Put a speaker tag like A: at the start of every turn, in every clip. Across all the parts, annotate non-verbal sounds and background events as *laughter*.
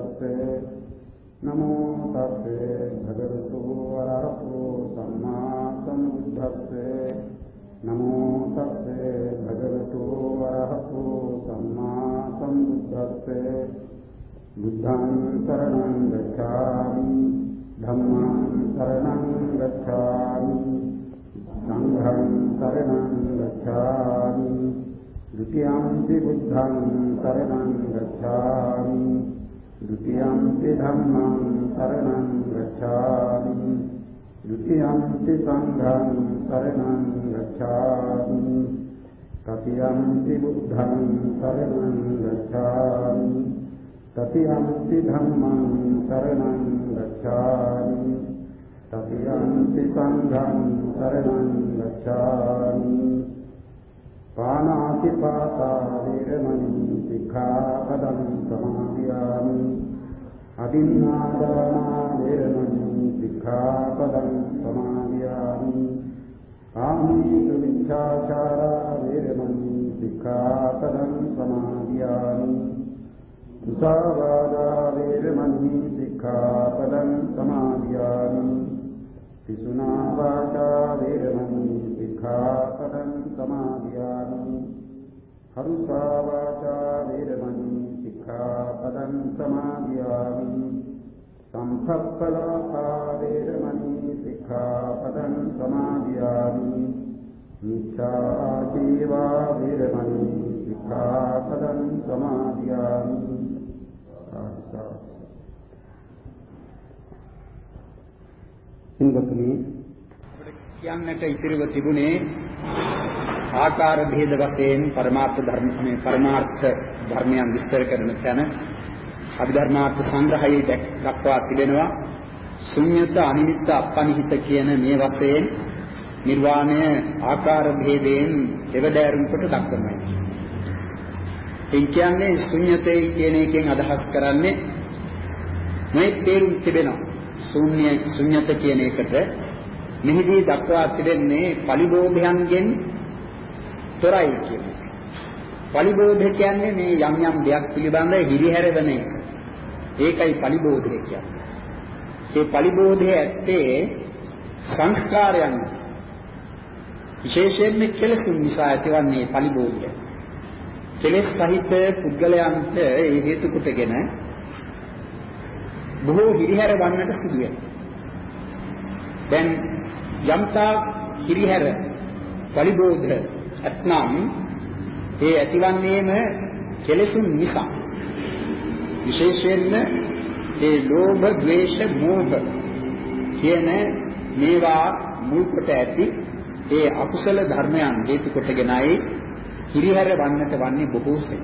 A: බුද්දස්සේ නමෝ තස්සේ භගවතු වරහතු සම්මා සම්බුද්දස්සේ නමෝ තස්සේ භගවතු වරහතු සම්මා සම්බුද්දස්සේ බුද්ධං සරණං ගච්ඡාමි ධම්මං සරණං ගච්ඡාමි සංඝං සරණං ගච්ඡාමි ဒုတိယံ ති බුද්ධං සරණං ගච්ඡාමි द्वितीयन्ति धर्मं शरणं गच्छामि। द्वितीयन्ति सङ्घं शरणं गच्छामि। तृतीयन्ति बुद्धं शरणं गच्छामि। तृतीयन्ति धर्मं शरणं गच्छामि। तृतीयन्ति सङ्घं शरणं गच्छामि। पानातिपाता वीरमणि ධම්මං සරණං ගච්ඡාමි තතියම්පි සංඝං සරණං ගච්ඡාමි පානාති පාතා වේරමණී සික්ඛාපදං සමාදියාමි අදින්නාදානා වේරමණී සික්ඛාපදං සමාදියාමි කාමීසු විච්ඡාචාරා වේරමණී සික්ඛාපදං සමාදියාමි මුසාවාදා වේරමණී සික්ඛාපදං සමාදියාමි පිසුනා වාචා වේරමණී සික්ඛාපදං සමාදියාමි හරුසා වාචා වේරමණී සික්ඛාපදං සමාදියාමි සම්පප්පලාපා වේරමණී සික්ඛාපදං සමාදියාමි මිච්ඡා ජීවා වේරමණී සික්ඛාපදං සමාදියාමි
B: සිංගතුනි කියන්නට ඉතිරිව තිබුණේ ආකාර භේද වශයෙන් පරමාර්ථ ධර්ම මේ පරමාර්ථ ධර්මයන් විස්තර කරන තැන අභිධර්මාර්ථ සංග්‍රහයේ දක්වා තිබෙනවා ශුන්්‍යත අනිමිත්ත අපනිහිත කියන මේ වශයෙන් නිර්වාණය ආකාර භේදයෙන් දෙවදෑරුම් කොට දක්වනවා. ඒ කියන්නේ ශුන්්‍යතේ කියන එකෙන් අදහස් කරන්නේ මේ තේරුම් තිබෙනවා. ශුන්‍ය ශුන්‍යත කියන එකට මෙහිදී දක්වා තිබෙන්නේ පලිබෝධයන්ගෙන් තොරයි කියන එක. පලිබෝධ කියන්නේ මේ යම් යම් දෙයක් පිළිබඳ හිරිහැරවන එක. ඒකයි පලිබෝධය කියන්නේ. ඒ පලිබෝධය ඇත්තේ සංස්කාරයන් විශේෂයෙන්ම කෙලෙසුන් නිසා ඇතිවන්නේ පලිබෝධය. කෙලෙස් සහිත පුද්ගලයන්ට ඒ හේතු කොටගෙන බොහෝ හිරිහැර වන්නට සිදු වෙනවා. දැන් යම්තා හිරිහැර පරිබෝධ ඇතනම් ඒ ඇතිවන්නේම කෙලෙසුන් නිසා. විශේෂයෙන්ම ඒ ලෝභ, ද්වේෂ, මෝහ කියන මේවා මුල් කොට ඇති ඒ අකුසල ධර්මයන් හේතු කොටගෙනයි හිරිහැර වන්නට වන්නේ බොහෝසේ.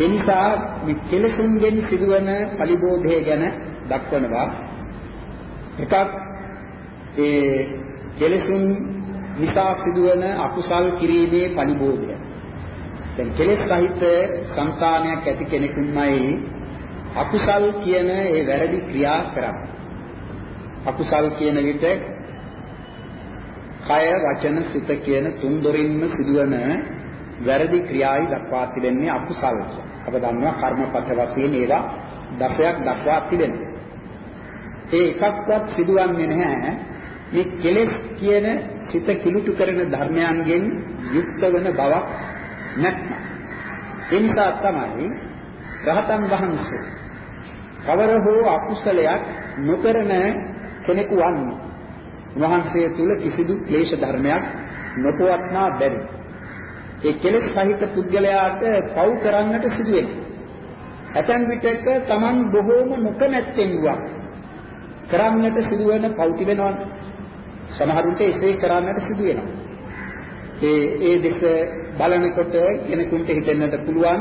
B: ඒ නිසා මේ කෙලෙසුන්ගෙන් සිදුවන පරිබෝධය ගැන දක්වනවා. එකක් ඒ කෙලෙසුන් නිසා සිදුවන අකුසල් කිරීමේ පරිබෝධය. දැන් කෙලෙස් සහිත සංකාණයක් ඇති කෙනෙකුන්මයි අකුසල් කියන ඒ වැරදි ක්‍රියා කරන්නේ. අකුසල් කියන විට කය වචන සිත කියන තුන් දොරින්ම සිදුවන වැරදි ක්‍රියායි දක්වා තිබෙන්නේ අකුසල්. අප දන්නවා කර්මපත වශයෙන් ඒවා දසයක් දක්වා තිබෙනවා. ඒ එකක්වත් සිදුවන්නේ නැහැ මේ කෙලෙස් කියන සිත කිලුටු කරන ධර්මයන්ගෙන් යුක්ත වන බවක් නැත්නම්. ඒ නිසා තමයි රහතන් වහන්සේ කවර හෝ අකුසලයක් නොකරන කෙනෙකු වන්නේ. උන්වහන්සේ තුල කිසිදු ක්ලේශ ධර්මයක් නොපවත්නා බැරි. ඒ කෙලෙස් සහිත පුද්ගලයාට පව් කරන්නට සිදු වෙනවා. ඇතැම් විටක Taman බොහෝම නොකමැත්තෙන් වුණා. කරන්නට සිදුවෙන පව් තිබෙනවනේ. සමහරුන්ට එසේ කරන්නට සිදු වෙනවා. ඒ ඒ දෙක බලනකොට කෙනෙකුට හිතෙන්නට පුළුවන්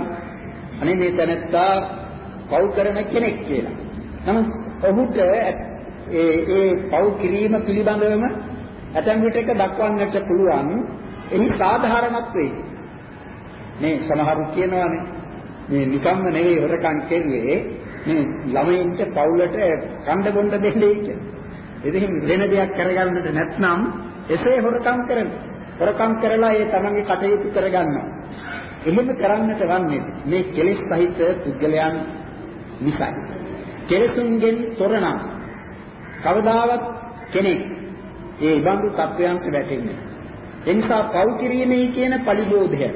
B: අනේ මේ තැනත්තා පව් කරන කෙනෙක් කියලා. නමුත් ඔහුට ඒ ඒ පව් කිරීම පිළිබඳවම ඇතැම් විටක දක්වන්නට පුළුවන් එහි සාධාරණත්වයේ මේ සමහරු කියනවානේ මේ නිකම්ම නෙවෙයි හොරකම් කෙරුවේ මේ ළමයින්ට පවුලට කණ්ඩ බොණ්ඩ දෙන්නේ කියලා. ඉතින් වෙන දෙයක් කරගන්නට නැත්නම් එසේ හොරකම් කරන. හොරකම් කරලා ඒ තමන්ගේ කටයුතු කරගන්නවා. එහෙම කරන්නට වන්නේ මේ කෙලෙස් සහිත පුද්ගලයන් නිසයි. කෙලසුන්ගෙන් තොරනම් කවදාවත් කෙනෙක් ඒ බඳු තත්වයන්ට වැටෙන්නේ. ඒ නිසා පව් කිරීමේ කියන පරිබෝධය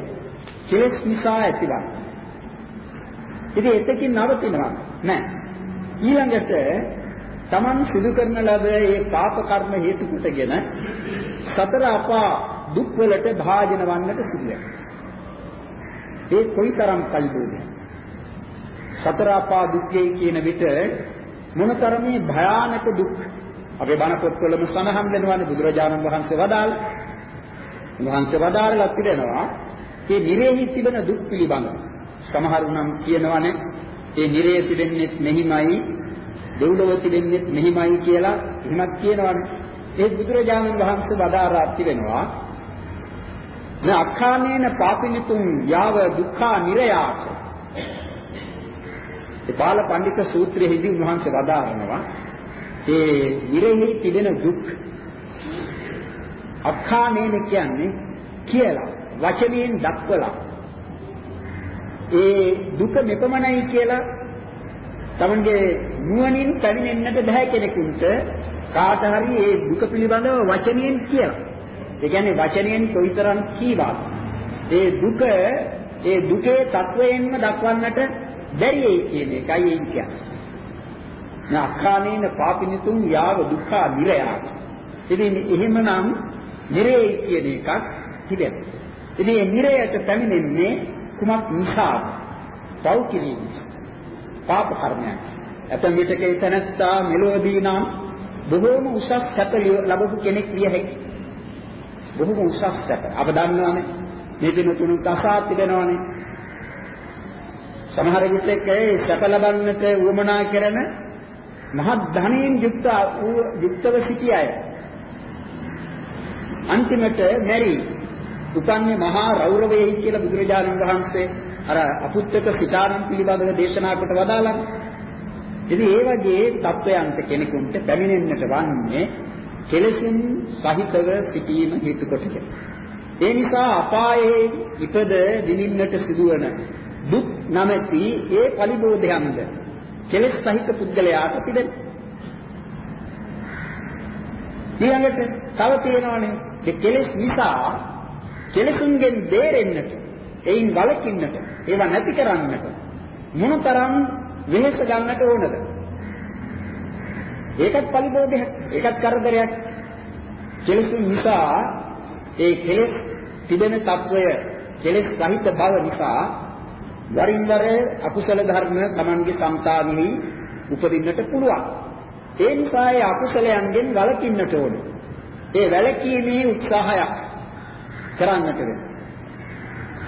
B: කෙලස් නිසා ඇතිවන. ඉතින් එතකින් නවතිනවා නෑ. ඊළඟට Taman සිදු කරන ලද ඒ පාප කර්ම හේතු කොටගෙන සතර අපා දුක් වලට භාජන වන්නට සිදුවේ. ඒ කොයිතරම් පරිබෝධය. සතර අපා දුක්ඛේ කියන විට මොනතරමේ භයානක දුක් අපේ බණ පොත්වලම සඳහන් වෙනවානේ බුදුරජාණන් වහන්සේ වදාළ. උන්වහන්සේ වදාළලා පිළිනවා මේ නිරේහි තිබෙන දුක් පිළිබඳව. සමහරු නම් කියනවානේ ඒ නිරේ තිබෙන්නේ මෙහිමයි දෙව්ලොව තිබෙන්නේ මෙහිමයි කියලා එහෙමත් කියනවානේ. ඒ බුදුරජාණන් වහන්සේ වදාරා තිබෙනවා න අක්ඛානේන පාපිනිතුම් යාව දුක්ඛා නිරයාච. ඒ බාල පඬික සූත්‍රයේදී උන්වහන්සේ වදාරනවා ඒ නිරෙහි තිබෙන දුක් අක්ඛානේන කියන්නේ කියලා වචනයෙන් දක්වලා ඒ දුක මෙපමණයි කියලා තමන්ගේ නුවණින් පැමිණෙන්නට බෑ කෙනෙකුට කාට හරි ඒ දුක පිළිබඳව වචනයෙන් කියලා. ඒ කියන්නේ වචනයෙන් කොයිතරම් කීවත් ඒ දුක ඒ දුකේ තත්වයෙන්ම දක්වන්නට බැරි ඒ කියන එකයි ඒ කියන්නේ. නාඛානේන පාපිනිතුම් යාව දුක්ඛ නිරයා. ඉතින් එහෙමනම් නිරේ කියන එකක් තිබෙනවා. ඉතින් මේ නිරයට පැමිණෙන්නේ කුමක් නිසාද? පව් කිරීම නිසා. පාප කර්මයක්. ඇතම් විටක ඒ තැනත්තා මෙලොවදී නම් බොහෝම උසස් සැප ලැබපු කෙනෙක් විය හැකියි. බොහෝම උසස් සැප. අප දන්නවානේ මේ දින තුනක් අසා තිබෙනවානේ. සමහර විටක ඒ සැප ලබන්නට උවමනා කරන මහත් ධනයෙන් යුක්ත යුක්තව සිටි අය. අන්තිමට මෙරි උපන්නේ මහා රෞරවයයි කියලා බුදුරජාණන් වහන්සේ අර අපුත්තක සිතානම් පිළිබඳව දේශනා කොට වදාළා. ඉතින් ඒ වගේ தත්වයන්ට කෙනෙකුට පැමිණෙන්නට වන්නේ කෙලෙසින් සහිතව සිටීම හේතු කොටගෙන. ඒ නිසා අපායේ ඉපද දිනින්නට සිදුවන දුක් නැමැති ඒ පරිබෝධයන්ද කෙලෙස් සහිත පුද්ගලයාට තිබෙන. ඊළඟට තව තියෙනවානේ ඒ කෙලෙස් නිසා කෙලෙසුන්ගෙන් බේරෙන්නට එයින් වළකින්නට ඒවා නැති කරන්නට මොනතරම් වෙහෙස ගන්නට ඕනද? ඒකත් පරිබෝධයක්. ඒකත් කරදරයක්. කෙලෙස් නිසා ඒ කෙලෙස් තිබෙන తত্ত্বය කෙලෙස් රහිත බව නිසා වරින් වර අකුසල ධර්ම Tamange సంతානෙහි උපදින්නට පුළුවන්. ඒ නිසා ඒ අකුසලයන්ගෙන් වළකින්නට ඕන. ඒ වැළකීමේ උත්සාහයක් කරන්නට වෙනවා.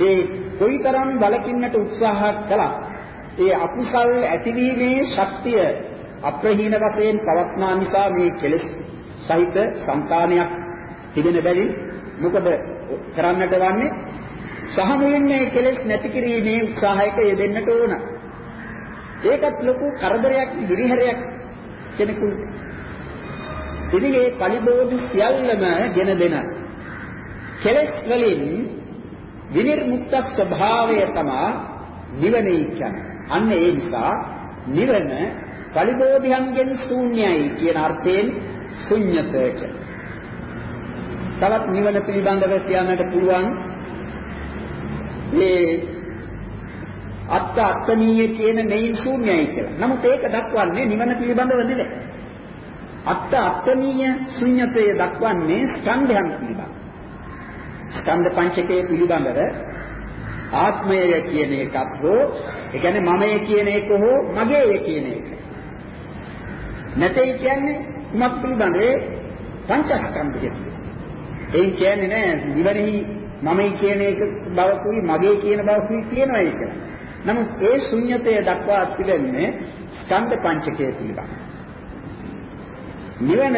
B: ඒ කොයිතරම් වළකින්නට උත්සාහ කළත් ඒ අකුසල් ඇතිවීමේ ශක්තිය අප්‍රහීන වශයෙන් පවත්නා නිසා මේ කෙලෙස් සහිත సంతානයක් තිබෙන බැවින් මොකද කරන්නට වන්නේ සහමුලින් මේ කෙලෙස් නැති කිරීමේ උත්සාහයක යෙදෙන්නට ඕන. ඒකත් ලොකු කරදරයක් හිරිහැරයක් කෙනෙකුට. ඉතින් මේ පරිබෝධි සියල්ලම ගෙන දෙන කෙලෙස් වලින් විනිර්මුක්ත ස්වභාවය තමයි නිවනේ කියන්නේ. අන්න ඒ නිසා නිවන පරිබෝධියන්ගෙන් ශූන්‍යයි කියන අර්ථයෙන් ශුන්්‍යත තවත් නිවන පිළිබඳව කියන්නට පුළුවන් මේ අත්ත අත්තනීය කියන මෙයින් ශූන්‍යයි කියලා. නමුත් ඒක දක්වන්නේ නිවන පිළිබඳව නෙවෙයි. අත්ත අත්තනීය ශුන්‍යතය දක්වන්නේ ස්කන්ධයන් පිළිබඳව. ස්කන්ධ පංචකයේ පිළිබඳව ආත්මය කියන එකත් හෝ ඒ කියන්නේ මමය කියන එක හෝ මගේය කියන එක. නැtei කියන්නේ කුමක් පිළිබඳේ පංචස්කන්ධය. ඒ කියන්නේ නෑ නිවැරදි මමයි කියන එක බවකුයි මගේ කියන බවකුයි කියනවා ඒක. නමුත් ඒ ශුන්්‍යතය දක්වා තිබෙන්නේ ස්කන්ධ පංචකය පිළිබඳ. නිවන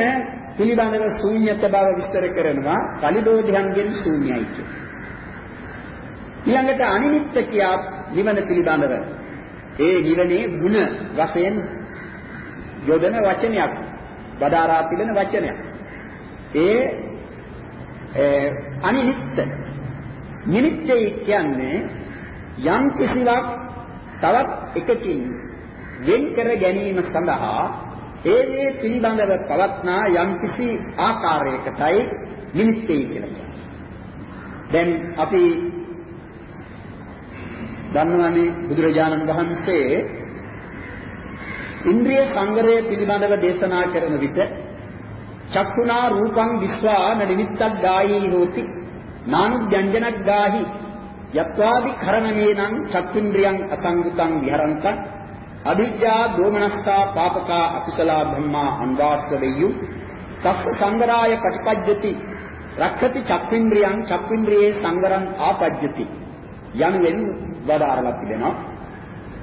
B: පිළිබඳව ශූන්‍යත බව විස්තර කරනවා පරිදෝධයන්ගෙන් ශූන්‍යයි කියලා. ඊළඟට අනිමිත්ත කියා නිවන පිළිබඳව. ඒ නිවනේ ಗುಣ වශයෙන් යොදන වචනයක් වදාරා තිබෙන වචනයක්. ඒ අනිමිත්ත. නිමිත්තේ කියන්නේ යම් කිසිවක් තවත් එකකින් වෙන් කර ගැනීම සඳහා ඒ ඒ පිළිබඳව පවත්නා යම්කිසි ආකාරයකටයි නිමිත්තේ කියලා. දැන් අපි දන්නවනේ බුදුරජාණන් වහන්සේ. ඉන්ද්‍රිය සංවරය පිළිබඳව දේශනා කරන විට චක්කුණා රූපං විස්වා නිමිත්තක් ගායී හෝති. නානුජ්ජනක් ගාහි. යත්වාදි කරණමේනං චක්ඛින්ද්‍රියං අසංගතං විහරන්තං. අවිජ්ජා දෝමනස්සා පාපකා අකුසලා බ්‍රහ්මා අන්වාස්ස වෙය්‍යු තස්ස සංගරාය පටිපජ්ජති. රක්ඛති චක්ඛින්ද්‍රියං චක්ඛින්ද්‍රියේ සංගරං ආපජ්ජති. යනුවෙන් වදාරලා තිබෙනවා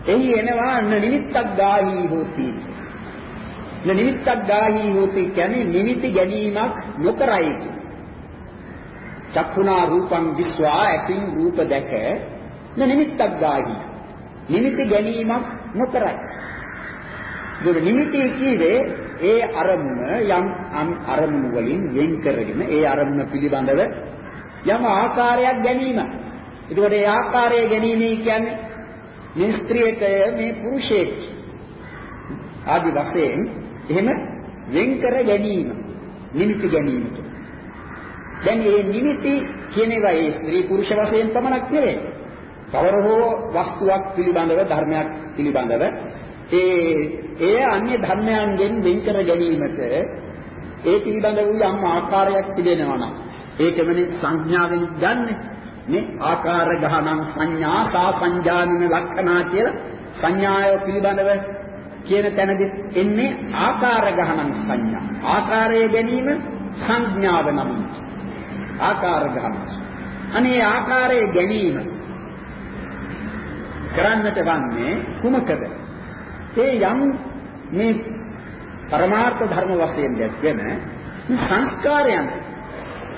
B: එහි එනවා නිමිත්තක් ගාහි හෝති නිමිත්තක් ගාහි හෝති කියන්නේ නිමිති ගැනීමක් නොකරයි චක්ඛුනා රූපං විස්වා ඇසින් රූප දැක නිමිත්තක් ගාහි නිමිති ගැනීමක් නොකරයි. දුර නිමිති කීවේ ඒ අරමුණ යම් අරමුණු වලින් වෙන් කරගෙන ඒ අරමුණ පිළිබඳව යම් ආකාරයක් ගැනීම. ඒකෝට ඒ ආකාරය ගැනීම කියන්නේ මේ ස්ත්‍රියක මේ පුරුෂයෙක් ආදි වශයෙන් එහෙම වෙන් කර ගැනීම නිමිති ගැනීමට. දැන් මේ නිමිති කියන ඒවා ඒ ස්ත්‍රී පුරුෂ වශයෙන් පමණක් නෙවෙයි. කවර හෝ වස්තුවක් පිළිබඳව ධර්මයක් පිළිබඳව ඒ ඒ අන්‍ය ධර්මයන්ගෙන් වෙන් කර ගැනීමට ඒ පිළිබඳ වූ යම් ආකාරයක් තිබෙනවා නම් ඒකමනේ සංඥාවෙන් ගන්නෙ මේ ආකාර ගහනම් සංඥා සා සංජානන ලක්ෂණා කියලා සංඥාය පිළිබඳව කියන තැනදි එන්නේ ආකාර ගහනම් සංඥා ආකාරය ගැනීම සංඥාව නම් ආකාර ගහන අනේ ආකාරය ගැනීම කරන්නට වන්නේ කුමකද? ඒ යම් මේ පරමාර්ථ ධර්ම වශයෙන් දැක්වෙන සංස්කාරයන්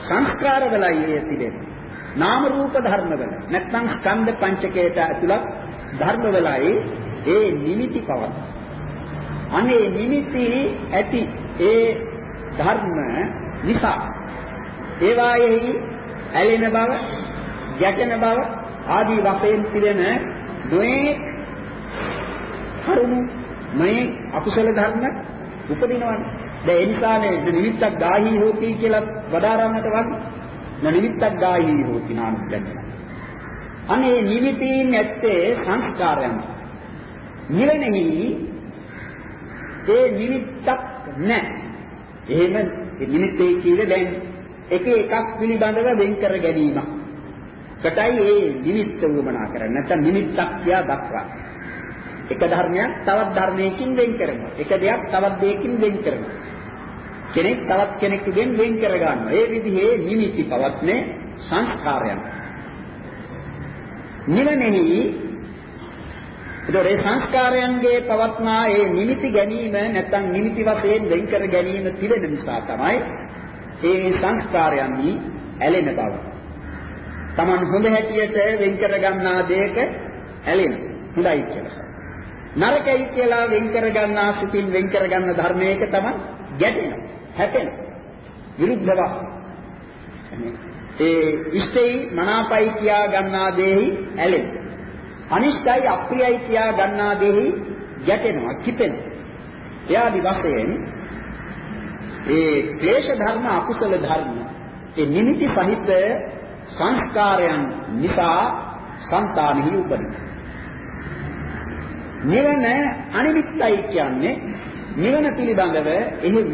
B: සංස්කාර වලයි ඒ තිබෙන්නේ. නාම රූප ධර්ම වල නැත්නම් ස්කන්ධ පංචකයට ඇතුළත් ධර්ම වලයි ඒ නිමිති පවත්. අනේ නිමිති ඇති ඒ ධර්ම නිසා ඒවායෙහි ඇලෙන බව, ගැටෙන බව ආදී වශයෙන් පිළිෙන නොයේ කරුණු මේ අකුසල ධර්ම උපදිනවනේ. දැන් ඒ නිසානේ නිමිත්තක් ගාහී හෝති කියලා වදාරන්නට වගේ. නිමිත්තක් ගාහී හෝති නාම දැක්ක. අනේ නිමිතින් ඇත්තේ සංස්කාරයන්. නිවනෙහි ඒ නිමිත්තක් නැහැ. එහෙම නිමිත්තේ කියන්නේ දැන් එක එකක් පිළිබඳව වෙන් කර ගැනීමක්. කටයි ඒ නිමිත්ත වමනා කරන්නේ නැත්නම් නිමිත්තක් කියා දක්වා. එක ධර්මයක් තවත් ධර්මයකින් වෙන් කරනවා. එක දෙයක් තවත් දෙයකින් වෙන් කරනවා. කෙනෙක් තවත් කෙනෙකුගෙන් වෙන් කර ගන්නවා. ඒ විදිහේ නිමිති පවත්නේ සංස්කාරයන්. නිවනෙහි ඒතොරේ සංස්කාරයන්ගේ පවත්නා ඒ නිමිති ගැනීම නැත්නම් නිමිති වශයෙන් වෙන් කර ගැනීම තිබෙන නිසා තමයි ඒ සංස්කාරයන්හි ඇලෙන බව. Taman හොඳ හැටියට වෙන් කර ගන්නා දෙයක ඇලෙන. හොඳයි කියලා. නරකයි කියලා වෙන් කර ගන්නා සුඛින් වෙන් කර ගන්න ධර්මයක Taman ගැටෙනවා. හැපෙන. විරුද්ධ වස්තු. ඒ ඉෂ්ටයි මනාපයි කියා ගන්නා දෙෙහි ඇලෙන. අනිෂ්ටයි අප්‍රියයි කියා ගන්නා දෙෙහි ගැටෙනවා, කිපෙනවා. එයාදි වශයෙන් ඒ ක්ලේශ ධර්ම අකුසල ධර්ම ඒ නිමිති සහිත සංස්කාරයන් නිසා సంతානෙහි උපදින. නිවන අනිමිත්තයි කියන්නේ නිවන පිළිබඳව එහෙම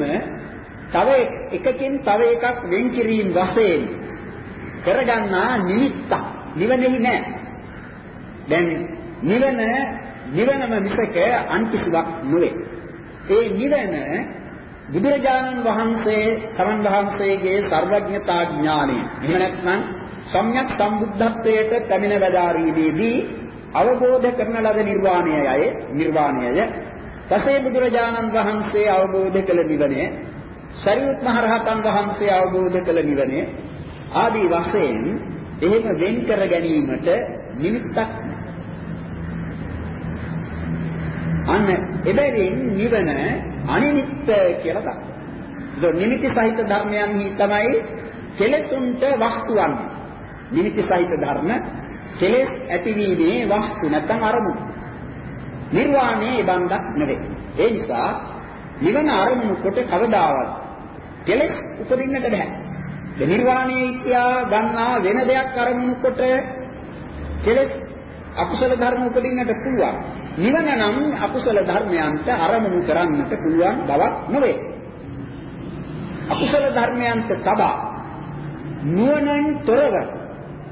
B: තව එකකින් තව එකක් වෙන් කිරීම වශයෙන් කරගන්නා නිමිත්තක් නිවනෙහි නැහැ. දැන් නිවන නිවනම මිසක අන් කිසිවක් නොවේ. ඒ නිවන බුදුරජාණන් වහන්සේ තමන් වහන්සේගේ සර්වඥතා ඥාණය. එහෙම නැත්නම් සම්්‍යක් සම්බුද්ධත්වයට පැමිණ වදාරීමේදී අවබෝධ කරන ලද නිර්වාණයයි නිර්වාණයය පසේ බුදුරජාණන් වහන්සේ අවබෝධ කළ නිවනය සරියුත් මහ රහතන් වහන්සේ අවබෝධ කළ නිවනය ආදී වශයෙන් එහෙම වෙන් කර ගැනීමට නිමිත්තක් අන්න එබැවින් නිවන අනිමිත්ත කියලා දක්වනවා. ඒක නිමිති සහිත ධර්මයන්හි තමයි කෙලෙසුන්ට වස්තුවන්නේ. නිමිති සහිත ධර්ම කෙලෙස් ඇතිවීමේ වස්තු නැත්නම් අරමුණු. නිර්වාණය ඒ බන්දක් නෙවෙයි. ඒ නිසා නිවන අරමුණු කොට කවදාවත් කෙලෙස් උපදින්නට බෑ. ඒ නිර්වාණය කියා ගන්නා වෙන දෙයක් අරමුණු කොට කෙලෙස් අකුසල ධර්ම උපදින්නට පුළුවන්. නිවන නම් අකුසල ධර්මයන්ට අරමුණු කරන්නට පුළුවන් බවක් නොවේ. අකුසල ධර්මයන්ට තබා නුවණින් තොරව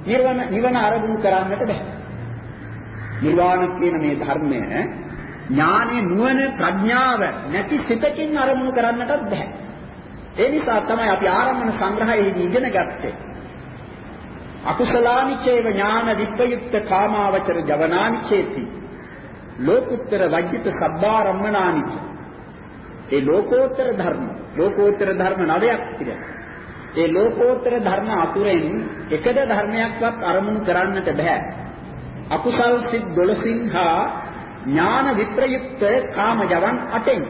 B: නිවන නිවන අරමුණු කරන්නට බෑ. නිර්වාණ කියන මේ ධර්මය ඥානෙ නුවණ ප්‍රඥාව නැති සිතකින් අරමුණු කරන්නටත් බෑ. ඒ නිසා තමයි අපි ආරම්භන සංග්‍රහයේදී ඉගෙන ගත්තේ. අකුසලානි චේව ඥාන විප්පයුක්ත කාමාවචර ජවනානි චේති. ලෝකුත්තර වජ්ජිත සබ්බාරම්මනානි ඒ ලෝකෝත්තර ධර්ම ලෝකෝත්තර ධර්ම නවයක් තිබෙනවා. ඒ ලෝකෝත්තර ධර්ම අතුරෙන් එකද ධර්මයක්වත් අරමුණු කරන්නට බෑ. අකුසල් සිත් 12 හා ඥාන විප්‍රයුක්ත කාම ජවන් 8න්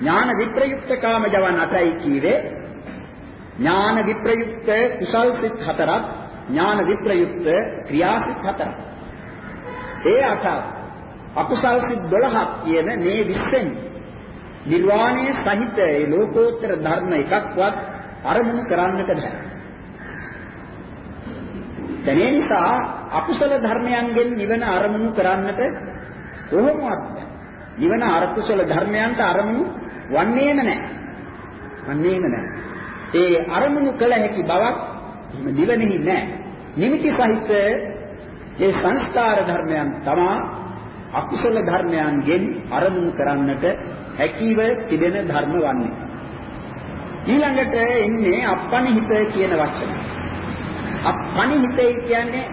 B: ඥාන විප්‍රයුක්ත කාම ජවන් 8යි කීවේ. ඥාන විප්‍රයුක්ත කුසල් සිත් 4ක් ඥාන විප්‍රයුක්ත ක්‍රියා සිත් 4ක් ඒ අට අකුසල් සිත් 12ක් කියන මේ 20න් නිර්වාණය සහිත ඒ ලෝකෝත්තර ධර්ම එකක්වත් අරමුණු කරන්නට බෑ. දැන් ඒ නිසා අකුසල ධර්මයන්ගෙන් නිවන අරමුණු කරන්නට කොහොමවත් නිවන අකුසල ධර්මයන්ට අරමුණු වන්නේම නැහැ. වන්නේම නැහැ. ඒ අරමුණු කළ හැකි බවක් නිවනෙහි නැහැ. නිමිති සහිත ඒ සංස්කාර ධර්මයන් තමා අකුසල ධර්මයන්ගෙන් අරමුණු කරන්නට හැකිව තිබෙන ධර්ම වන්නේ. ඊළඟට එන්නේ අප්පනිහිත කියන වචන. අප්පනිහිතයි කියන්නේ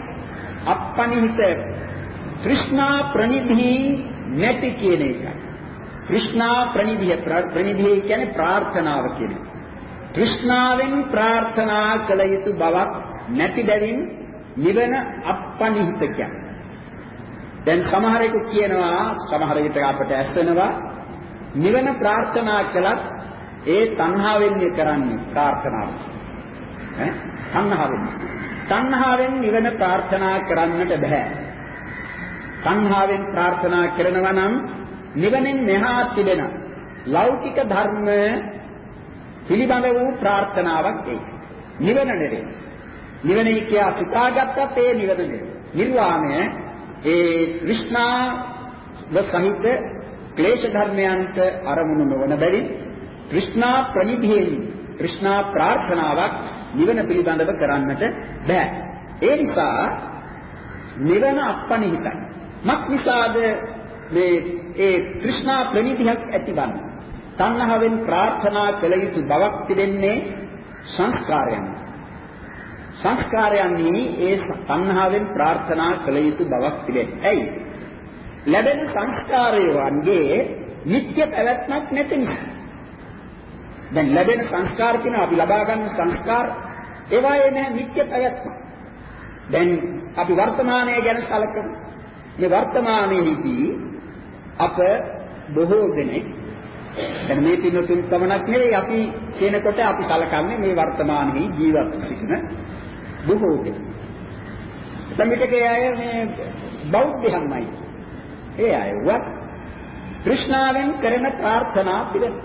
B: අප්පනිහිත තෘෂ්ණා ප්‍රනිධි නැති කියන එකයි. තෘෂ්ණා ප්‍රනිධිය ප්‍රනිධිය කියන්නේ ප්‍රාර්ථනාව කියන එක. තෘෂ්ණාවෙන් ප්‍රාර්ථනා කළ යුතු බවක් නැති බැවින් නිවන අප්පනිහිත කියන්නේ. දැන් සමහරෙකු කියනවා සමහර විට අපට ඇස්සෙනවා නිවන ප්‍රාර්ථනා කළත් ඒ තණ්හාවෙන් කරන්නේ ප්‍රාර්ථනාව. ඈ තණ්හාවෙන්. තණ්හාවෙන් නිවන ප්‍රාර්ථනා කරන්නට බෑ. සංහාවෙන් ප්‍රාර්ථනා කරනවා නම් නිවනෙන් මෙහා තිබෙන ලෞකික ධර්ම පිළිබඳ වූ ප්‍රාර්ථනාවක් ඒ. නිවන නෙවේ. නිවනයි කියා සිතාගත්තත් ඒ නිවන නෙවේ. නිර්වාණය ඒ විෂ්ණාව සහිත ක්ලේශ ධර්මයන්ට අරමුණු නොවන බැරි তৃෂ්ණා ප්‍රනිධියෙන් তৃෂ්ණා ප්‍රාර්ථනාවක් නිවන පිළිබඳව කරන්නට බෑ. ඒ නිසා නිවන අපනිහිතයි. මක් නිසාද මේ ඒ કૃષ્ණා ප්‍රනිධියක් ඇතිවන්නේ? තණ්හාවෙන් ප්‍රාර්ථනා කළ යුතු බවක් තිබෙන්නේ සංස්කාරයන්. සංස්කාරයන්හි ඒ තණ්හාවෙන් ප්‍රාර්ථනා කළ යුතු බවක් තිබෙන්නේ. ඇයි? ලැබෙන සංස්කාරයන්ගේ නිත්‍ය පැවැත්මක් නැති නිසා. දැන් ලැබෙන සංස්කාර කියන අපි ලබා ගන්න සංස්කාර ඒවායේ නැහැ නිත්‍ය පැවැත්ම. දැන් අපි වර්තමානයේ ගැන සැලකමු. මේ වර්තමානයේදී අප බොහෝ දෙනෙක් දැන් මේ පින්නතුන් පමණක් නෙවෙයි අපි කියනකොට අපි සලකන්නේ මේ වර්තමානයේ ජීවත් සිටින බොහෝ දෙනෙක්. සමිතකේ අය මේ බෞද්ධයන්මයි. ඒ අය වත් কৃষ্ণාවෙන් කරන ප්‍රාර්ථනා පිළිගන්න.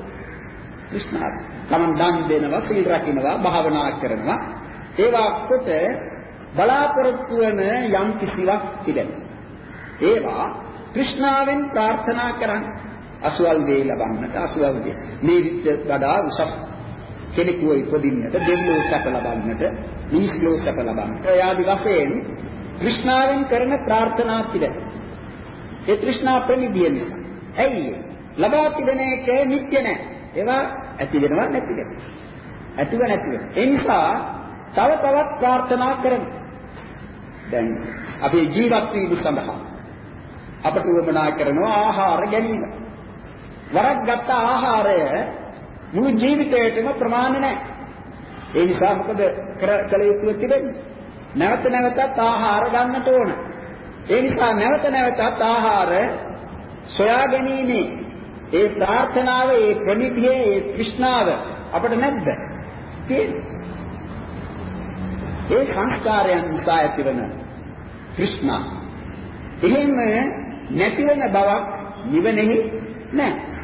B: কৃষ্ণාව. තමන් දන් දෙනවා, සීල් රකින්නවා, භාවනා කරනවා. ඒවා කොට බලාපොරොත්තු වෙන යම් කිසිවක් පිළිගන්න. ඒවා তৃෂ්ණාවෙන් ප්‍රාර්ථනා කරන් අසුවල් දේ ලබන්නට අසුවල් දේ මේ විදිහට වඩා උසස් කෙනෙකුව ඉපදින්නට දෙවියෝ සැප ලබන්නට මිනිස්ලෝ සැප ලබන්නට ආදි වශයෙන් তৃෂ්ණාවෙන් කරන ප්‍රාර්ථනා පිළ. ඒ তৃෂ්ණා ප්‍රනිධිය නිසා. ඇයි ලබා තිබෙන එක නිත්‍ය නැහැ ඒවා ඇති වෙනවා නැති වෙනවා. ඇතිව නැතිව ඒ නිසා තව තවත් ප්‍රාර්ථනා කරමු. දැන් අපේ ජීවත් වීම සඳහා අපට උවමනා කරනවා ආහාර ගැනීම. වරක් ගත්ත ආහාරය මුළු ජීවිතේටම ප්‍රමාණ නැහැ. ඒ නිසා මොකද කළ යුතු තිබෙන්නේ? නැවත නැවතත් ආහාර ගන්නට ඕන. ඒ නිසා නැවත නැවතත් ආහාර සොයා ගැනීම ඒ ප්‍රාර්ථනාව, ඒ ප්‍රණිතිය, ඒ তৃෂ්ණාව අපට නැද්ද? තියෙනවා. ඒ සංස්කාරයන් නිසා ඇතිවන তৃෂ්ණා. එහෙම නැතිවෙන බවක් නිවනෙහි නැහැ.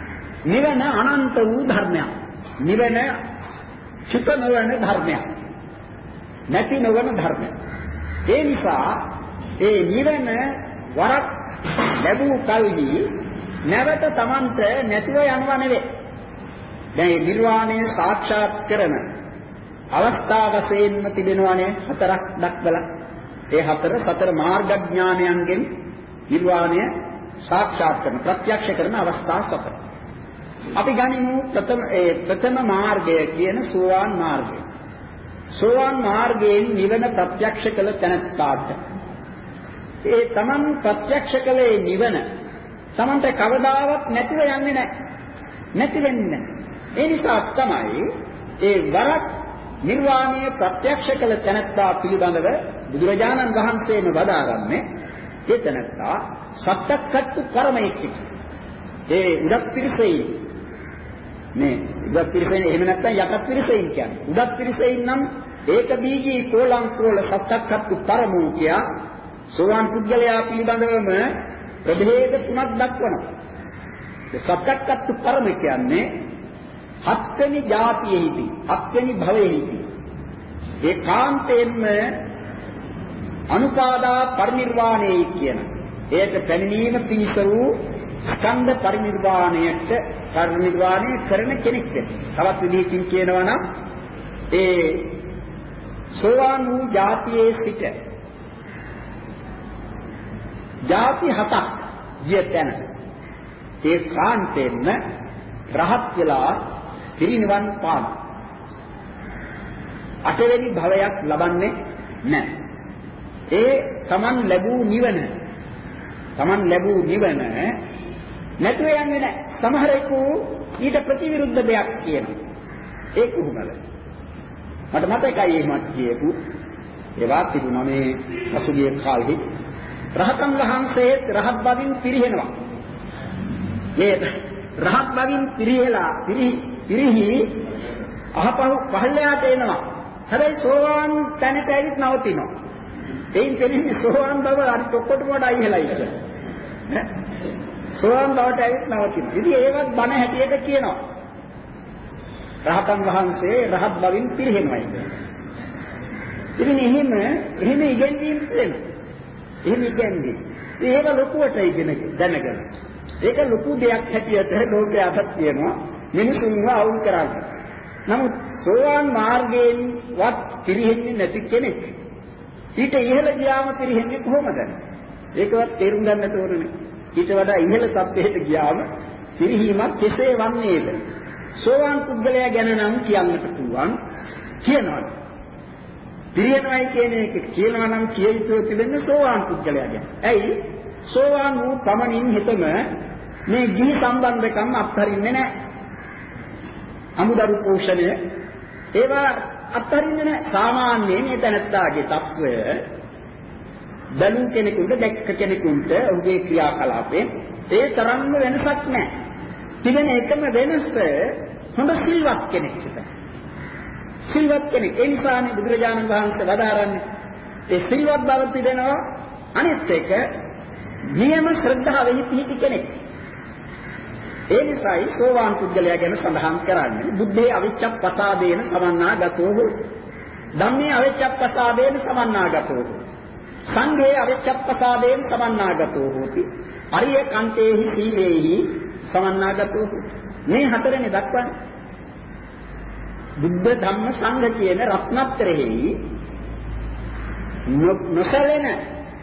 B: නිවන අනන්ත වූ ධර්මයක්. නිවන චුත නොවන ධර්මයක්. නැති නොවන ධර්මයක්. ඒ නිසා ඒ නිවන වරක් ලැබූ කල්හි නැවත Tamanට නැතිව යනවා නෙවෙයි. දැන් නිර්වාණය සාක්ෂාත් කරන අවස්ථා වශයෙන්ම තිබෙනවානේ හතරක් දක්වලා. ඒ හතර සතර මාර්ග ඥානයන්ගෙන් නිර්වාණය සාක්ෂාත් කරන ප්‍රත්‍යක්ෂ කරන අවස්ථා සතර. අපි ගනිමු ප්‍රථම ඒ ප්‍රථම මාර්ගය කියන සෝවාන් මාර්ගය. සෝවාන් මාර්ගයෙන් නිවන ප්‍රත්‍යක්ෂ කළ තැනට ඒ තමන් ප්‍රත්‍යක්ෂ කළේ නිවන තමන්ට කවදාවත් නැතිව යන්නේ නැහැ. නැති වෙන්නේ ඒ නිසා තමයි ඒ වරක් නිර්වාණය ප්‍රත්‍යක්ෂ කළ තැනත්තා පිළිබඳව බුදුරජාණන් වහන්සේම වදාරන්නේ ඒ තැනත්තා සත්‍යක්කත්තු පරමයික් ඒ උඩක් පිරිසෙයි. මේ උඩක් පිරිසෙන් එහෙම නැත්නම් යටත් පිරිසෙයින් කියන්නේ. උඩක් පිරිසෙයින් නම් ඒක බීජී කෝලංකෝල සත්‍යක්කත්තු පරමෝ කියා සෝවාන් පුද්ගලයා පිළිබඳවම ප්‍රභේද තුනක් දක්වනවා. ඒ සත්‍යක්කත්තු පරම කියන්නේ හත්වෙනි જાතියෙහිදී හත්වෙනි භවයෙහිදී. ඒ කාන්තේන්ම අනුපාදා පරිනිර්වාණයයි කියන ඒට පැමිණීම පිණිස වූ ස්කන්ධ පරිනිර්වාණයට පරිනිර්වාණය කරන කෙනෙක් තවත් විදිහකින් කියනවා නම් ඒ සෝවාන් වූ જાතියේ සිට ಜಾති හතක් ගිය තැන ඒ කාන්තෙන්න රහත් වෙලා පිරිනිවන් පාන. අටවෙනි භවයක් ලබන්නේ නැහැ. ඒ Taman ලැබූ නිවන Taman ලැබූ නිවන නැතුව යන්නේ නැහැ. සමහරෙකු ඊට ප්‍රතිවිරුද්ධ දෙයක් කියනවා. ඒ කොහොමද? මට මතකයි එහෙමත් කියපු ඒවා තිබුණා මේ පසුගිය කාලෙහි රහතන් වහන්සේත් රහත් බවින් පිරිහෙනවා. මේ රහත් බවින් පිරිහෙලා පිරිහි අහපහු පහළයාට එනවා. හැබැයි සෝවාන් තැනට ඇවිත් නවතිනවා. එයින් තේරෙන්නේ සෝවාන් බව අර ඔක්කොටම වඩා ඉහළයි කියලා. සෝවාන් බවට ඇවිත් නවතිනවා. ඉතින් ඒවත් බණ හැටියට කියනවා. රහතන් වහන්සේ රහත් බවින් පිරිහෙනවා කියන්නේ. ඉතින් එහෙම එහෙම ඉගෙනීම් දෙනවා. එහෙම ඉගෙනදී. ඒක ලොකුවට ඉගෙන දැනගන්න. ඒක ලොකු දෙයක් හැටියට ලෝකයේ අතක් තියෙනවා. මිනිසුන්ව අවුල් කරන්නේ. නමුත් සෝවාන් මාර්ගයෙන් වත් පිරෙන්නේ නැති කෙනෙක්. ඊට ඉහළ ගියාම පිරෙන්නේ කොහොමද? ඒකවත් තේරුම් ගන්න ඕනේ. ඊට වඩා ඉහළ තත්ත්වයට ගියාම පිරිහීමක් කෙසේ වන්නේද? සෝවාන් පුද්ගලයා ගැන නම් කියන්නට පුළුවන් කියනවා. පිරියනවයි කියන එක කියනවා නම් කිය යුතු තිබෙන්නේ සෝවාන් පුද්ගලයා ගැන. ඇයි? සෝවාන් වූ පමණින් හිතම මේ ගිහි සම්බන්ධකම් අත්හරින්නේ නැහැ. අමුදරු පෝෂණය ඒවා අත්හරින්නේ නැහැ. සාමාන්‍යයෙන් මේ තනත්තාගේ తত্ত্বය බැලු කෙනෙකුට දැක්ක කෙනෙකුට ඔහුගේ ක්‍රියාකලාපේ ඒ තරම්ම වෙනසක් නැහැ. තිබෙන එකම වෙනස හොඳ සිල්වත් කෙනෙක්ට. සිල්වත් කෙනෙක් ඒ නිසානේ බුදුරජාණන් වහන්සේ වදාරන්නේ ඒ සිල්වත් බව තිබෙනවා අනිත් එක නියම ශ්‍රද්ධාවෙහි පිහිටි කෙනෙක්. ඒ නිසායි සෝවාන් පුද්ගලයා ගැන සඳහන් කරන්නේ බුද්ධේ අවිච්ඡප්පසාදේන සමන්නාගතෝ හෝති. ධම්මේ අවිච්ඡප්පසාදේන සමන්නාගතෝ හෝති. සංඝේ අවිච්ඡප්පසාදේන සමන්නාගතෝ හෝති. අරිය කන්තේහි සීලේහි සමන්නාගතෝ හෝති. මේ හතරනේ දක්වන්නේ. බුද්ධ ධම්ම සංඝ කියන රත්නත්‍රෙහි නොසලෙන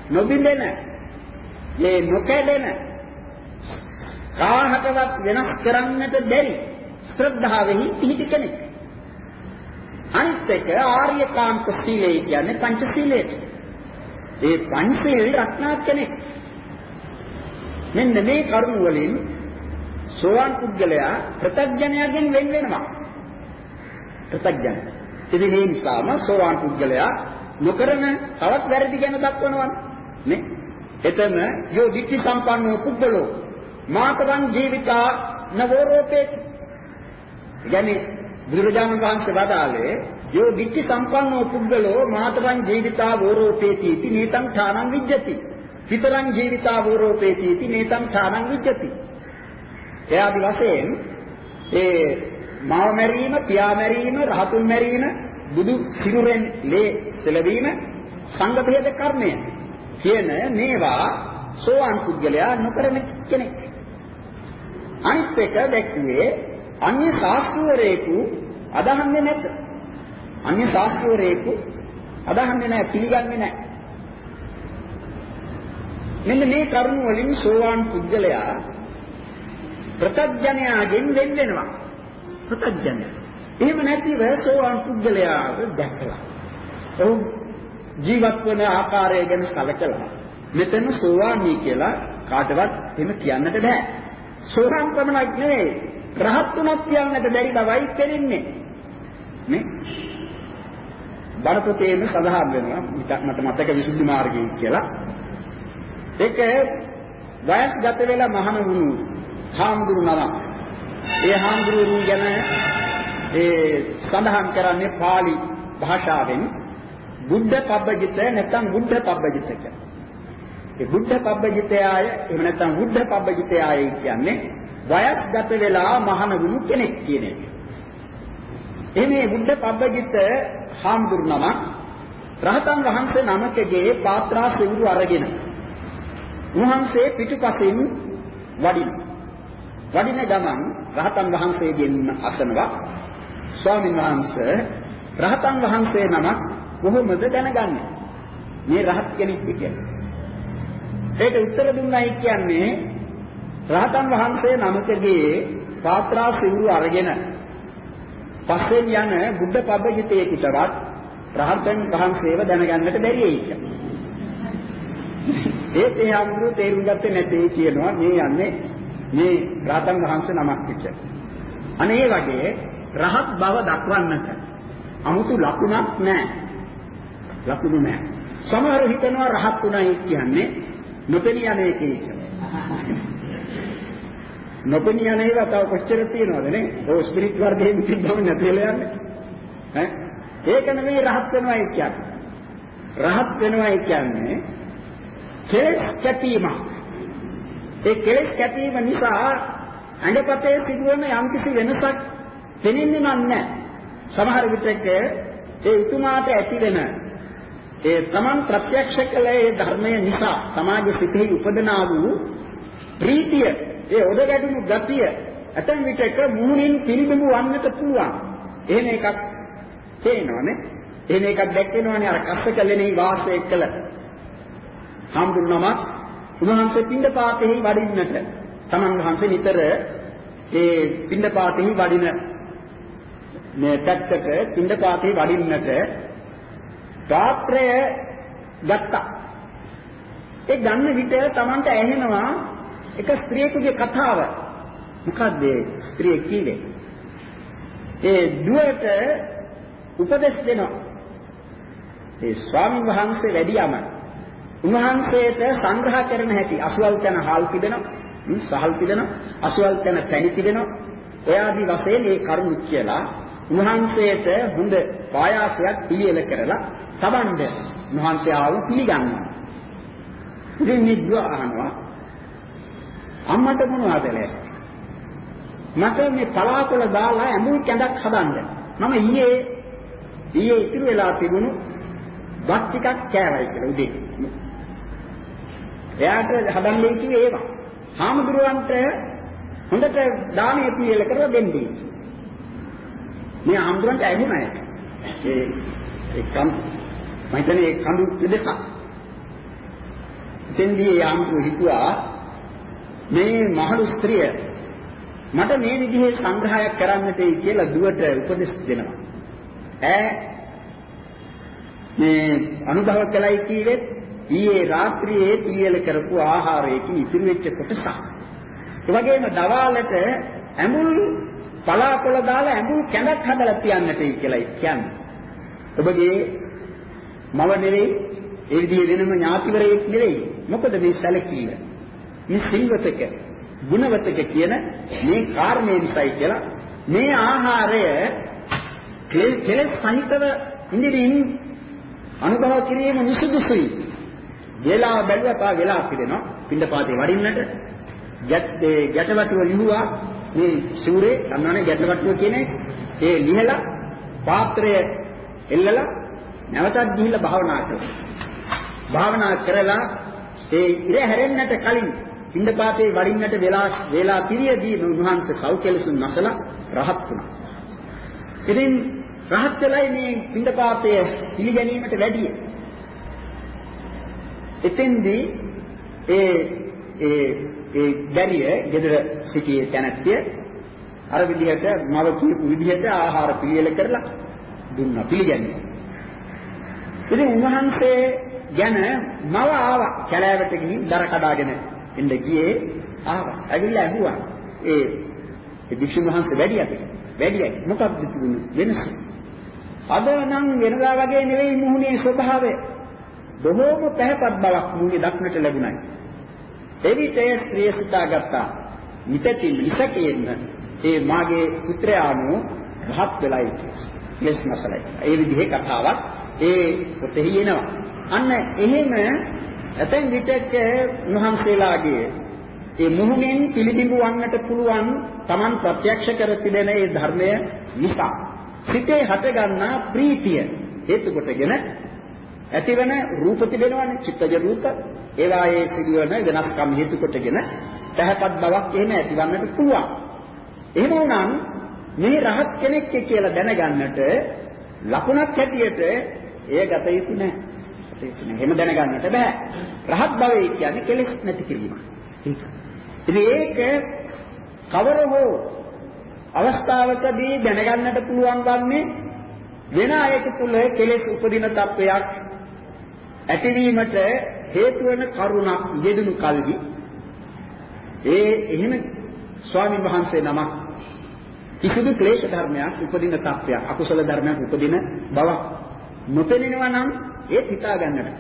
B: නොබිඳෙන මේ නොකැඩෙන කාහටවත් වෙනස් කරන්නට බැරි ශ්‍රද්ධාවෙහි පිහිටි කෙනෙක්. අනිත් එක ආර්යකාන්ත සීලය කියන්නේ පංච සීලයට. ඒ පංචශීල රත්නාත් කෙනෙක්. මෙන්න මේ කරුණ වලින් සෝවාන් පුද්ගලයා ප්‍රත්‍යඥයාගෙන් වෙන් වෙනවා. ප්‍රත්‍යඥ. ඉතින් ඒ නිසාම සෝවාන් පුද්ගලයා නොකරන තවත් වැරදි ගැන දක්වනවා නේ. එතන යෝ දික්ටි සම්පන්නෝ පුද්ගලෝ මාතවන් ජීවිතා නවෝරෝපේ. යන්නේ බුදුරජාණන් වහන්සේ වදාළේ යෝ ditthi සම්පන්නෝ පුද්ගලෝ මාතවන් ජීවිතා වෝරෝපේති इति නේතං ඨානං විජ්ජති. පිතරං ජීවිතා වෝරෝපේති इति නේතං ඨානං විජ්ජති. එයාදි වශයෙන් ඒ මාව මැරීම පියා මැරීම රහතුන් මැරීම බුදු සිරුරෙන් ලේ සැලවීම සංඝ බේද කර්මය කියන මේවා සෝවාන් පුද්ගලයා නොකරන කෙනෙක්. අනිත් එක දැක්ුවේ අන්‍ය ශාස්ත්‍රවරයෙකු අදහන්නේ නැත. අන්‍ය ශාස්ත්‍රවරයෙකු අදහන්නේ නැහැ, පිළිගන්නේ නැහැ. මෙන්න මේ කරුණ වලින් සෝවාන් පුද්ගලයා ප්‍රත්‍යඥයාගෙන් වෙන් වෙනවා. ප්‍රත්‍යඥය. එහෙම නැතිව සෝවාන් පුද්ගලයාව දැකලා. ඔහු ජීවත් වන ආකාරය ගැන සැලකලා මෙතන සෝවාන්ී කියලා කාටවත් එහෙම කියන්නට බෑ. සෝවාන් පමණක් නෙවෙයි රහත් තුනක් කියන්නට බැරි බවයි තේරෙන්නේ. නේ? බණපොතේම සඳහන් වෙනවා මට මතක විසුද්ධි මාර්ගය කියලා. ඒක වයස්ගත වෙලා මහණ වුණු හාමුදුරු නමක්. ඒ හාමුදුරුවෝ ගැන ඒ සඳහන් කරන්නේ pāli භාෂාවෙන් බුද්ධ පබ්බජිත නැත්නම් බුද්ධ පබ්බජිත කියලා. ඒ බුද්ධ පබ්බජිතයය එහෙම නැත්නම් බුද්ධ පබ්බජිතයය කියන්නේ වයස්ගත වෙලා මහණ වුණු කෙනෙක් කියන එක. එමේ බුද්ධ පබ්බජිත හාමුදුරුවම රහතන් වහන්සේ නමකගේ පාත්‍රා සිවුරු අරගෙන උන්වහන්සේ පිටුපසින් වඩින. වඩින ගමන් රහතන් වහන්සේගෙන් අසනවා ස්වාමීන් වහන්සේ රහතන් වහන්සේ නමක් කොහොමද දැනගන්නේ? මේ රහත් කෙනෙක් කියලා. ඒක උත්තර දුන්නයි කියන්නේ රහතන් වහන්සේ නමකගේ පාත්‍රා සිවුරු අරගෙන පස්සෙන් යන බුද්ධ පබ්බජිතේකටවත් රහතන් වහන්සේව දැනගන්නට බැරි වෙයි කියලා. ඒත් ඒ අඳුරු තේරුම් ගත්තේ නැtei කියනවා මේ යන්නේ මේ රහතන් වහන්සේ නමක් පිට. අනේ වගේ රහත් බව දක්වන්නට 아무තු ලකුණක් නැහැ. ලකුණු නැහැ. සමහර හිතනවා රහත් උනායි කියන්නේ නොපෙනී යන එකේ කියලා. නොපෙනී යන ඒවා තව කොච්චර තියෙනවද නේ? ඔය ස්පිරිට් වර්ගයෙන් තිබ්බම නැතිලා යන්නේ. ඈ ඒක නෙමෙයි රහත් වෙනවයි කියන්නේ. රහත් වෙනවයි කියන්නේ කෙලස් කැපීම. ඒ කෙලස් කැපීම නිසා අඟපතේ සිදුවන යම්කිසි වෙනසක් පෙනෙන්නේ නැහැ. සමහර විටක ඒ උතුමාට ඇතිවෙන ඒ තමන් ප්‍රත්‍යක්ෂ කළ ඒ ධර්මය නිසා තමාගේ සිතෙහි උපදනා වූ ප්‍රීතිය ඒ ඔඩ ගැටුණු ගතිය ඇතැම් විටක මුහුණින් පිළිබිඹු වන්නට පුළුවන්. එහෙම එකක් තේනවනේ. එහෙම එකක් දැක්වෙනවනේ අර කස්සකලෙනේ වාසය කළ හම්දුනම උන්වහන්සේ පින්ඩපාතෙහි වඩින්නට තමන් වහන්සේ නිතර ඒ පින්ඩපාතෙහි වඩින මේ පැත්තට පින්ඩපාතෙහි වඩින්නට පාත්‍රය ගත්තා. ඒ ගන්න විට Tamanට ඇහෙනවා එක ස්ත්‍රියකගේ කතාව. මොකද්ද ස්ත්‍රිය කිව්වේ? ඒ දුවට උපදෙස් දෙනවා. ඒ ස්වාමීන් වහන්සේ වැඩියම උන්වහන්සේට සංග්‍රහ කරන හැටි අසුවල් තන හාල් තිබෙනවා. සහල් තිබෙනවා. අසුවල් තන පැණි තිබෙනවා. එයාදී වශයෙන් මේ කරුණු කියලා උන්වහන්සේට හොඳ පායාසයක් පිළියෙල කරලා තබන්න උන්වහන්සේ ආව පිළිගන්නවා. ඉතින් නිද්ව අහනවා අම්මට මොනවද ලැස්ති? මට මේ පලාකොළ දාලා ඇඹුල් කැඳක් හදන්න. මම ඊයේ ඊයේ ඉතුරු වෙලා තිබුණු බත් ටිකක් කෑවයි කියලා උදේ. එයාට හදන්නේ කිව්වේ ඒවා. හාමුදුරුවන්ට හොඳට දානේ පිළියෙල කරලා දෙන්නේ. මේ හාමුදුරන්ට ඇහුණා ඒක. ඒ එක්කම් මම හිතන්නේ ඒ කඳු දෙදසක්. එතෙන්දී ඒ හාමුදුරුවෝ හිතුවා මේ මහලු ස්ත්‍රිය මට මේ විදිහේ සංග්‍රහයක් කරන්නටයි කියලා දුවට උපදෙස් දෙනවා. ඈ මේ අනුභව කළයි කීවෙත් ඊයේ රාත්‍රියේ පිළියෙල කරපු ආහාරයකින් ඉතිරි වෙච්ච කොටසක්. ඒ වගේම දවාලට ඇඹුල් පලාකොළ දාලා ඇඹුල් කැඳක් හදලා තියන්නටයි කියලා කියන්නේ. ඔබගේ මව නෙවෙයි ඒ විදිහේ වෙනම ඥාතිවරයෙක් නෙවෙයි. මොකද මේ සැලකීම? මේ සිල්වතක ගුණවතක කියන මේ කාරණේ නිසායි කියලා මේ ආහාරය කෙලෙස් සහිතව ඉඳින් අනුභව කිරීම නිසුදුසුයි. වේලාව බැලුවා තා වෙලා පිළිනවා පින්ඩපාතේ වඩින්නට ගැටවටුව ලිහුවා මේ සිවුරේ ගන්නවනේ ගැටවටුව කියන්නේ ඒ ලිහලා පාත්‍රය එල්ලලා නැවතත් ගිහිල්ලා භාවනා කරනවා. භාවනා කරලා ඒ ඉර හැරෙන්නට කලින් පින්ඩපාතේ වඩින්නට වෙලා වේලා පිරියදී උන්වහන්සේ සෞඛ්‍යලසුන් නැසලා රහත් වුණා. ඉතින් රහත් වෙලයි මේ පින්ඩපාතය පිළිගැනීමට වැඩි. එතෙන්දී ඒ ඒ ඒ දැරිය ගෙදර සිටියේ තැනැත්තිය අර විදිහට මව කියපු විදිහට ආහාර පිළියෙල කරලා දුන්නා පිළිගන්නවා. ඉතින් උන්වහන්සේ ගැන මව ආවා කැලෑවට ගිහින් දර කඩාගෙන එන්න ගියේ ආවා. ඇවිල්ලා ඇහුවා. ඒ ඒ භික්ෂුන් වහන්සේ වැඩි අතේ. වැඩියි. මොකක්ද තිබුණේ වෙනස? අද නම් වෙනදා වගේ නෙවෙයි මුහුණේ ස්වභාවය. බොහෝම පැහැපත් බවක් මුහුණේ දක්නට ලැබුණයි. එවිට ඒ ස්ත්‍රිය සිතාගත්තා. නිතැතින් නිසකයෙන්ම ඒ මාගේ පුත්‍රයාණෝ රහත් වෙලා ඉතිස්. ලෙස් මසලයි. ඒ විදිහේ කතාවක් ඒ පොතෙහි එනවා. අන්න එහෙම ඇතැම් විටක උන්වහන්සේලාගේ ඒ මුහුණෙන් පිළිබිඹු වන්නට පුළුවන් Taman ප්‍රත්‍යක්ෂ කර තිබෙන ඒ ධර්මය නිසා සිතේ හටගන්නා ප්‍රීතිය හේතු කොටගෙන ඇතිවන රූප තිබෙනවනේ චිත්තජ රූප ඒවායේ සිදුවන වෙනස්කම් හේතු කොටගෙන තහපත් බවක් එහෙම ඇතිවන්නට පුළුවන් එහෙම වුණනම් මේ රහත් කෙනෙක් කියලා දැනගන්නට ලකුණක් හැටියට එය ගත යුතු නැහැ. එහෙම දැනගන්නට බෑ. රහත් භවය කියන්නේ කෙලෙස් නැති කිරීම. ඒක. ඉතින් ඒක කවර හෝ අවස්ථාවකදී දැනගන්නට පුළුවන් වන්නේ වෙන අයෙක් තුල කෙලෙස් උපදින තත්වයක් ඇතිවීමට හේතු වෙන කරුණක් යෙදුණු කල්හි. ඒ එහෙම ස්වාමීන් වහන්සේ නමක් කිසිදු ක්ලේශ ධර්මයක් උපදින තත්වයක් අකුසල ධර්මයක් උපදින බවක් නොපෙනෙනවා නම් ඒ හිතා ගන්නට.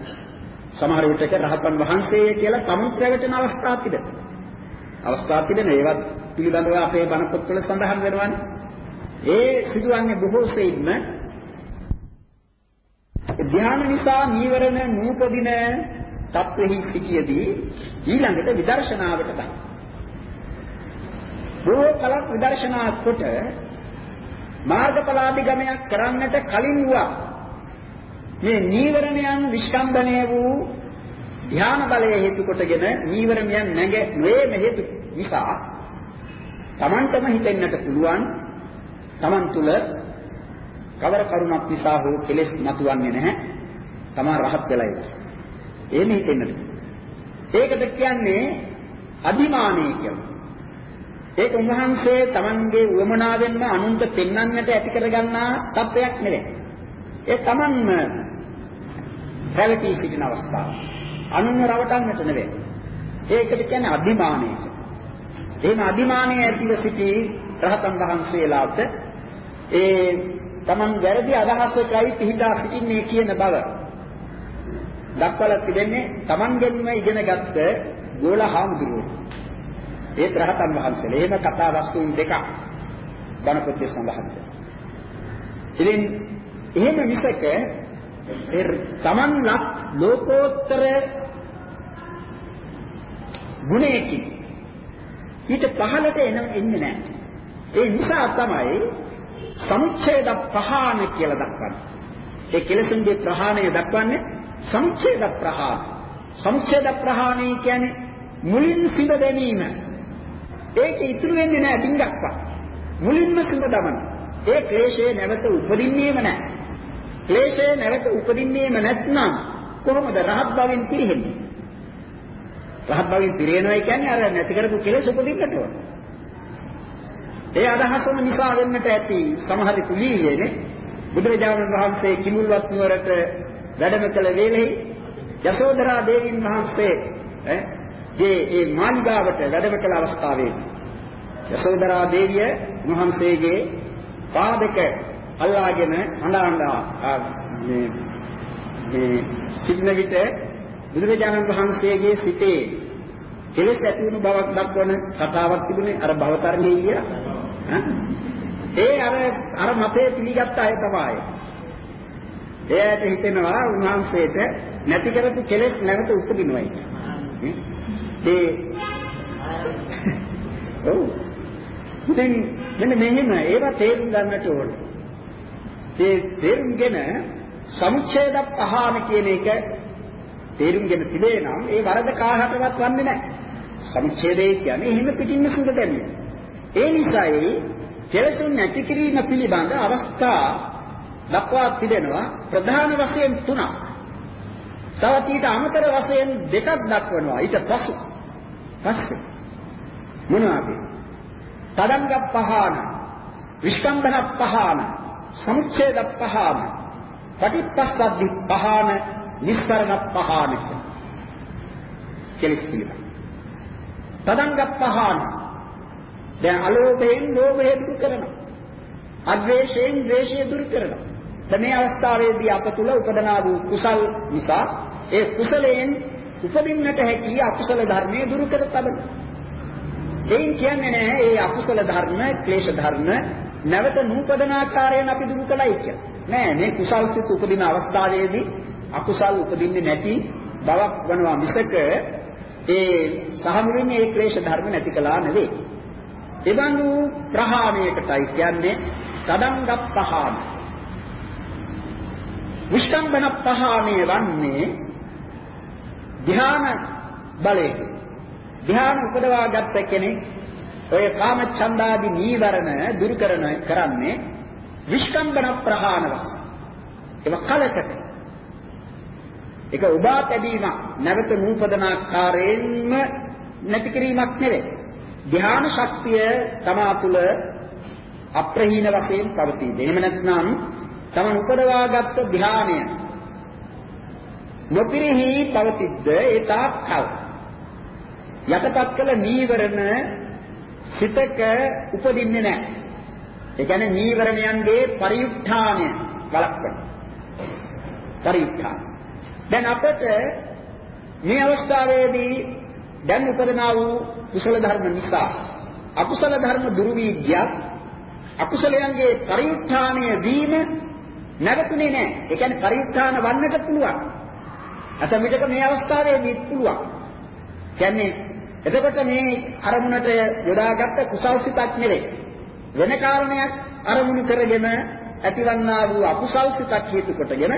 B: සමහර විටක රහතන් වහන්සේ කියලා තමුත් රැවටෙන අවස්ථා තිබෙනවා අවස්ථා තිබෙන ඒවත් පිළිබඳව අපේ බණ පොත්වල සඳහන් වෙනවානේ. ඒ සිදුවන්නේ බොහෝ සෙයින්ම ධ්‍යාන නිසා නීවරණ නූපදින තත්වෙහි සිටියේදී ඊළඟට විදර්ශනාවට ගන්න. බොහෝ කලක් විදර්ශනා කොට මාර්ගඵලාභිගමනයක් කරන්නට කලින් වුණා. මේ නීවරණයන් විස්කම්බණය වූ ධ්‍යාන බලය හේතු කොටගෙන නීවරණයන් නැග නොයේම හේතු නිසා Tamanටම හිතෙන්නට පුළුවන් Taman තුල කවර කරුණක් නිසා හෝ කෙලෙස් මතුවන්නේ නැහැ. Taman රහත් වෙලා ඉන්නේ. එහෙම හිතෙන්නට. ඒකට කියන්නේ අදිමානය කියලා. ඒක උන්වහන්සේ Tamanගේ උවමනාවෙන්ම අනුන්ට පෙන්වන්නට ඇති කරගන්නා තත්වයක් නෙවෙයි. ඒ Tamanම රැවටි සිටින අවස්ථාව. අනුන්ව රවටන්නට නෙවෙයි. ඒකට කියන්නේ අදිමානය. එහෙම අදිමානය ඇතිව සිටි රහතන් වහන්සේලාට ඒ Taman වැරදි අදහසකයි පිහිටා සිටින්නේ කියන බව දක්වලා තිබෙන්නේ Tamanගෙන්ම ඉගෙනගත්ත ගෝල හාමුදුරුවෝ. ඒ රහතන් වහන්සේලා. එහෙම කතා වස්තුන් දෙකක් බණ පොතේ සඳහන් ඉතින් එහෙම විසක ඒ Taman ලක් ලෝකෝත්තර ගුණයකින් ඊට පහළට එන එන්නේ නැහැ. ඒ නිසා තමයි සමුච්ඡේද ප්‍රහාණ කියලා දක්වන්නේ. ඒ කෙලෙසුන්ගේ ප්‍රහාණය දක්වන්නේ සමුච්ඡේද ප්‍රහාණ. සමුච්ඡේද ප්‍රහාණය කියන්නේ මුලින් සිඳ දැමීම. ඒක ඉතුරු වෙන්නේ නැහැ ඩිංගක්වත්. මුලින්ම සිඳ දමන. ඒ ක්ලේශය නැවත උපදින්නේම නැහැ. ක්ලේශය නැවත උපදින්නේම නැත්නම් කොහොමද රහත් භවෙන් පිරෙන්නේ? රහත් භවෙන් පිරෙනවා කියන්නේ අර නැති කරපු කෙලෙස් උපදින්නට ඕන. ඒ අදහසම නිසා වෙන්නට ඇති සමහර කුලීයනේ බුදුරජාණන් වහන්සේ කිමුල්වත් නුවරට වැඩම කළ වේලෙහි යසෝදරා දේවීන් වහන්සේ ඈ ගේ ඒ මාලිගාවට වැඩම කළ අවස්ථාවේදී යසෝදරා දේවිය වහන්සේගේ පාදක අල්ලාගෙන හඬ හඬා මේ මේ සිටින විට බුදුරජාණන් වහන්සේගේ සිතේ කෙලෙස් ඇති වුණු බවක් දක්වන කතාවක් තිබුණේ අර භවතරණේ කියලා. ඒ අර අර මතේ පිළිගත්ත අය තමයි. එයාට හිතෙනවා උන්වහන්සේට නැති කරපු කෙලෙස් නැවත උපදිනවයි. ඒ *laughs* ඔව්. ඉතින් මෙන්න මෙහෙම ඒවා තේරුම් ගන්නට ඕන. ඒ තේරුම්ගෙන සමුච්ඡේද පහන කියන එක තේරුම්ගෙන තිබේ නම් ඒ වරද කාහටවත් වන්නේ නැහැ. සමුච්ඡේදය කියන්නේ එහෙම පිටින්ම සුඳ දැමිය. ඒ නිසායි කෙලසුන් නැති කිරීම පිළිබඳ අවස්ථා දක්වා තිබෙනවා ප්‍රධාන වශයෙන් තුනක්. තවත් ඊට අමතර වශයෙන් දෙකක් දක්වනවා ඊට පසු. පස්සේ මොනවාද? තදංග පහන, විස්කම්බන පහන, සමුච්ඡේද පහන, පටිපස්සද්ධි පහන, නිස්සරණ පහන කෙලස් පිළිබඳ. තදංග පහන දැන් අලෝභයෙන් ලෝභය දුරු කරනවා. අද්වේෂයෙන් ද්වේෂය දුරු කරනවා. දැන් මේ අවස්ථාවේදී අප තුල උපදනා වූ කුසල් නිසා ඒ කුසලයෙන් උපදින්නට හැකි අකුසල ධර්මයේ දුරු කර තබන. එයින් කියන්නේ නැහැ ඒ අකුසල ධර්ම, ක්ලේශ ධර්ම නැවත නූපදන ආකාරයෙන් අපි දුරු කළයි කියන්නේ. නෑ මේ කුසල් සිත් උපදින අවස්ථාවේදී අකුසල් උපදින්නේ නැති බවක් වනවා මිසක ඒ සහමුලින් ඒ ක්ලේශ ධර්ම නැති කළා නෙවෙයි. එවනු ප්‍රහාණයකටයි කියන්නේ තදංග පහාන. විස්තම්බන පහාණය වන්නේ ධ්‍යාන බලයෙන්. ධ්‍යාන උපදවා ගත්ත කෙනෙක් ඔය කාම ඡන්දාදී නීවරණ දුරු කරන කරන්නේ විස්කම්බන ප්‍රහාණ වශයෙන්. ඒක කලකට. ඒක උබා තැබීමක් නැවත නූපදනාකාරයෙන්ම නැති කිරීමක් නෙවෙයි. ධ්‍යාන ශක්තිය තමා තුළ අප්‍රහීන වශයෙන් පවතී. එහෙම නැත්නම් තමන් උපදවාගත් ධ්‍යානය නොපිරිහි පවතිද්ද ඒ තාක්කල් යටපත් කළ නීවරණ සිතක උපදින්නේ නැහැ. ඒ කියන්නේ නීවරණයන්ගේ පරිඋත්ථානය වළක්වන. පරිඋත්ථාන. දැන් අපට මේ අවස්ථාවේදී දැන් උපදනා වූ කුසල ධර්ම නිසා අකුසල ධර්ම දුරු වී ගියත් අකුසලයන්ගේ පරිඋත්ථානය වීම නැවතුනේ නැහැ. ඒ කියන්නේ පරිඋත්ථාන වන්නට පුළුවන්. අතම විටක මේ අවස්ථාවේදී පුළුවන්. කියන්නේ එතකොට මේ අරමුණට යොදාගත්ත කුසල් සිතක් නෙවෙයි. වෙන කාරණයක් අරමුණු කරගෙන ඇතිවන්නා වූ අකුසල් සිතක් හේතු කොටගෙන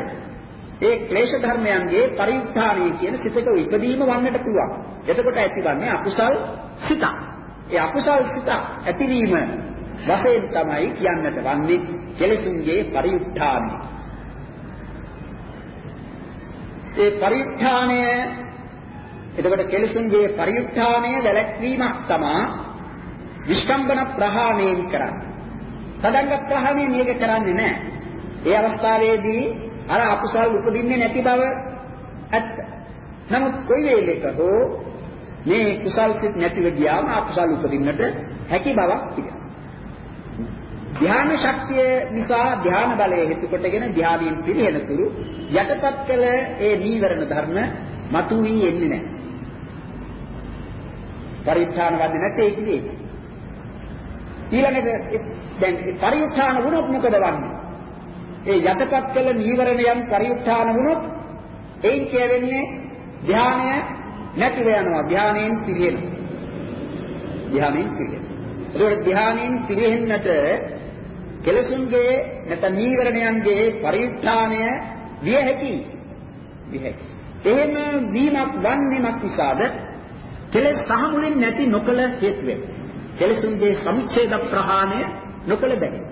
B: ඒ ක්ලේශ ධර්මයන්ගේ පරිඋත්ථානය කියන සිතක ඉපදීම වන්නට පුළුවන්. එතකොට ඇතිවන්නේ අකුසල් සිත. ඒ අකුසල් සිත ඇතිවීම වශයෙන් තමයි කියන්නට වන්නේ කෙලෙසුන්ගේ පරිඋත්ථානය. ඒ පරිඋත්ථානය එතකොට කෙලෙසුන්ගේ පරිඋත්ථානය වැළැක්වීමක් තමයි විස්කම්බන ප්‍රහාණයෙන් කරන්නේ. තදංග ප්‍රහාණය මේක කරන්නේ නැහැ. ඒ අවස්ථාවේදී අර අකුසල් උපදින්නේ නැති බව ඇත්ත. නමුත් කොයි වෙලෙක හෝ මේ කුසල් සිත් නැතිව ගියාම අකුසල් උපදින්නට හැකි බවක් තිබෙනවා. ධ්‍යාන ශක්තිය නිසා ධ්‍යාන බලය හේතු කොටගෙන ධ්‍යානයෙන් පිරිහෙන තුරු යටපත් කළ ඒ නීවරණ ධර්ම මතුවී එන්නේ නැහැ. පරිත්‍යාන වන්නේ නැtei කියේ. ඊළඟට දැන් පරිඋත්ථාන වුණොත් මොකද වන්නේ? ඒ යටපත් කළ නීවරණයන් පරිඋත්ථාන වුණොත් එයින් කියවෙන්නේ ධානය නැතිව යනවා ධානයෙන් පිරිහෙනවා. ධානයෙන් පිරිහෙනවා. ඒකෝට ධානයෙන් පිරිහෙන්නට කෙලසුන්ගේ නැත්නම් නීවරණයන්ගේ පරිඋත්ථානය විය හැකියි. විය හැකියි. එහෙම වීමක් වන්නේමක් නිසාද කෙලෙස් සහ මුලින් නැති නොකල හේතුවෙන්. කෙලසුන්ගේ සමුච්ඡේද ප්‍රහාණය නොකල බැහැ.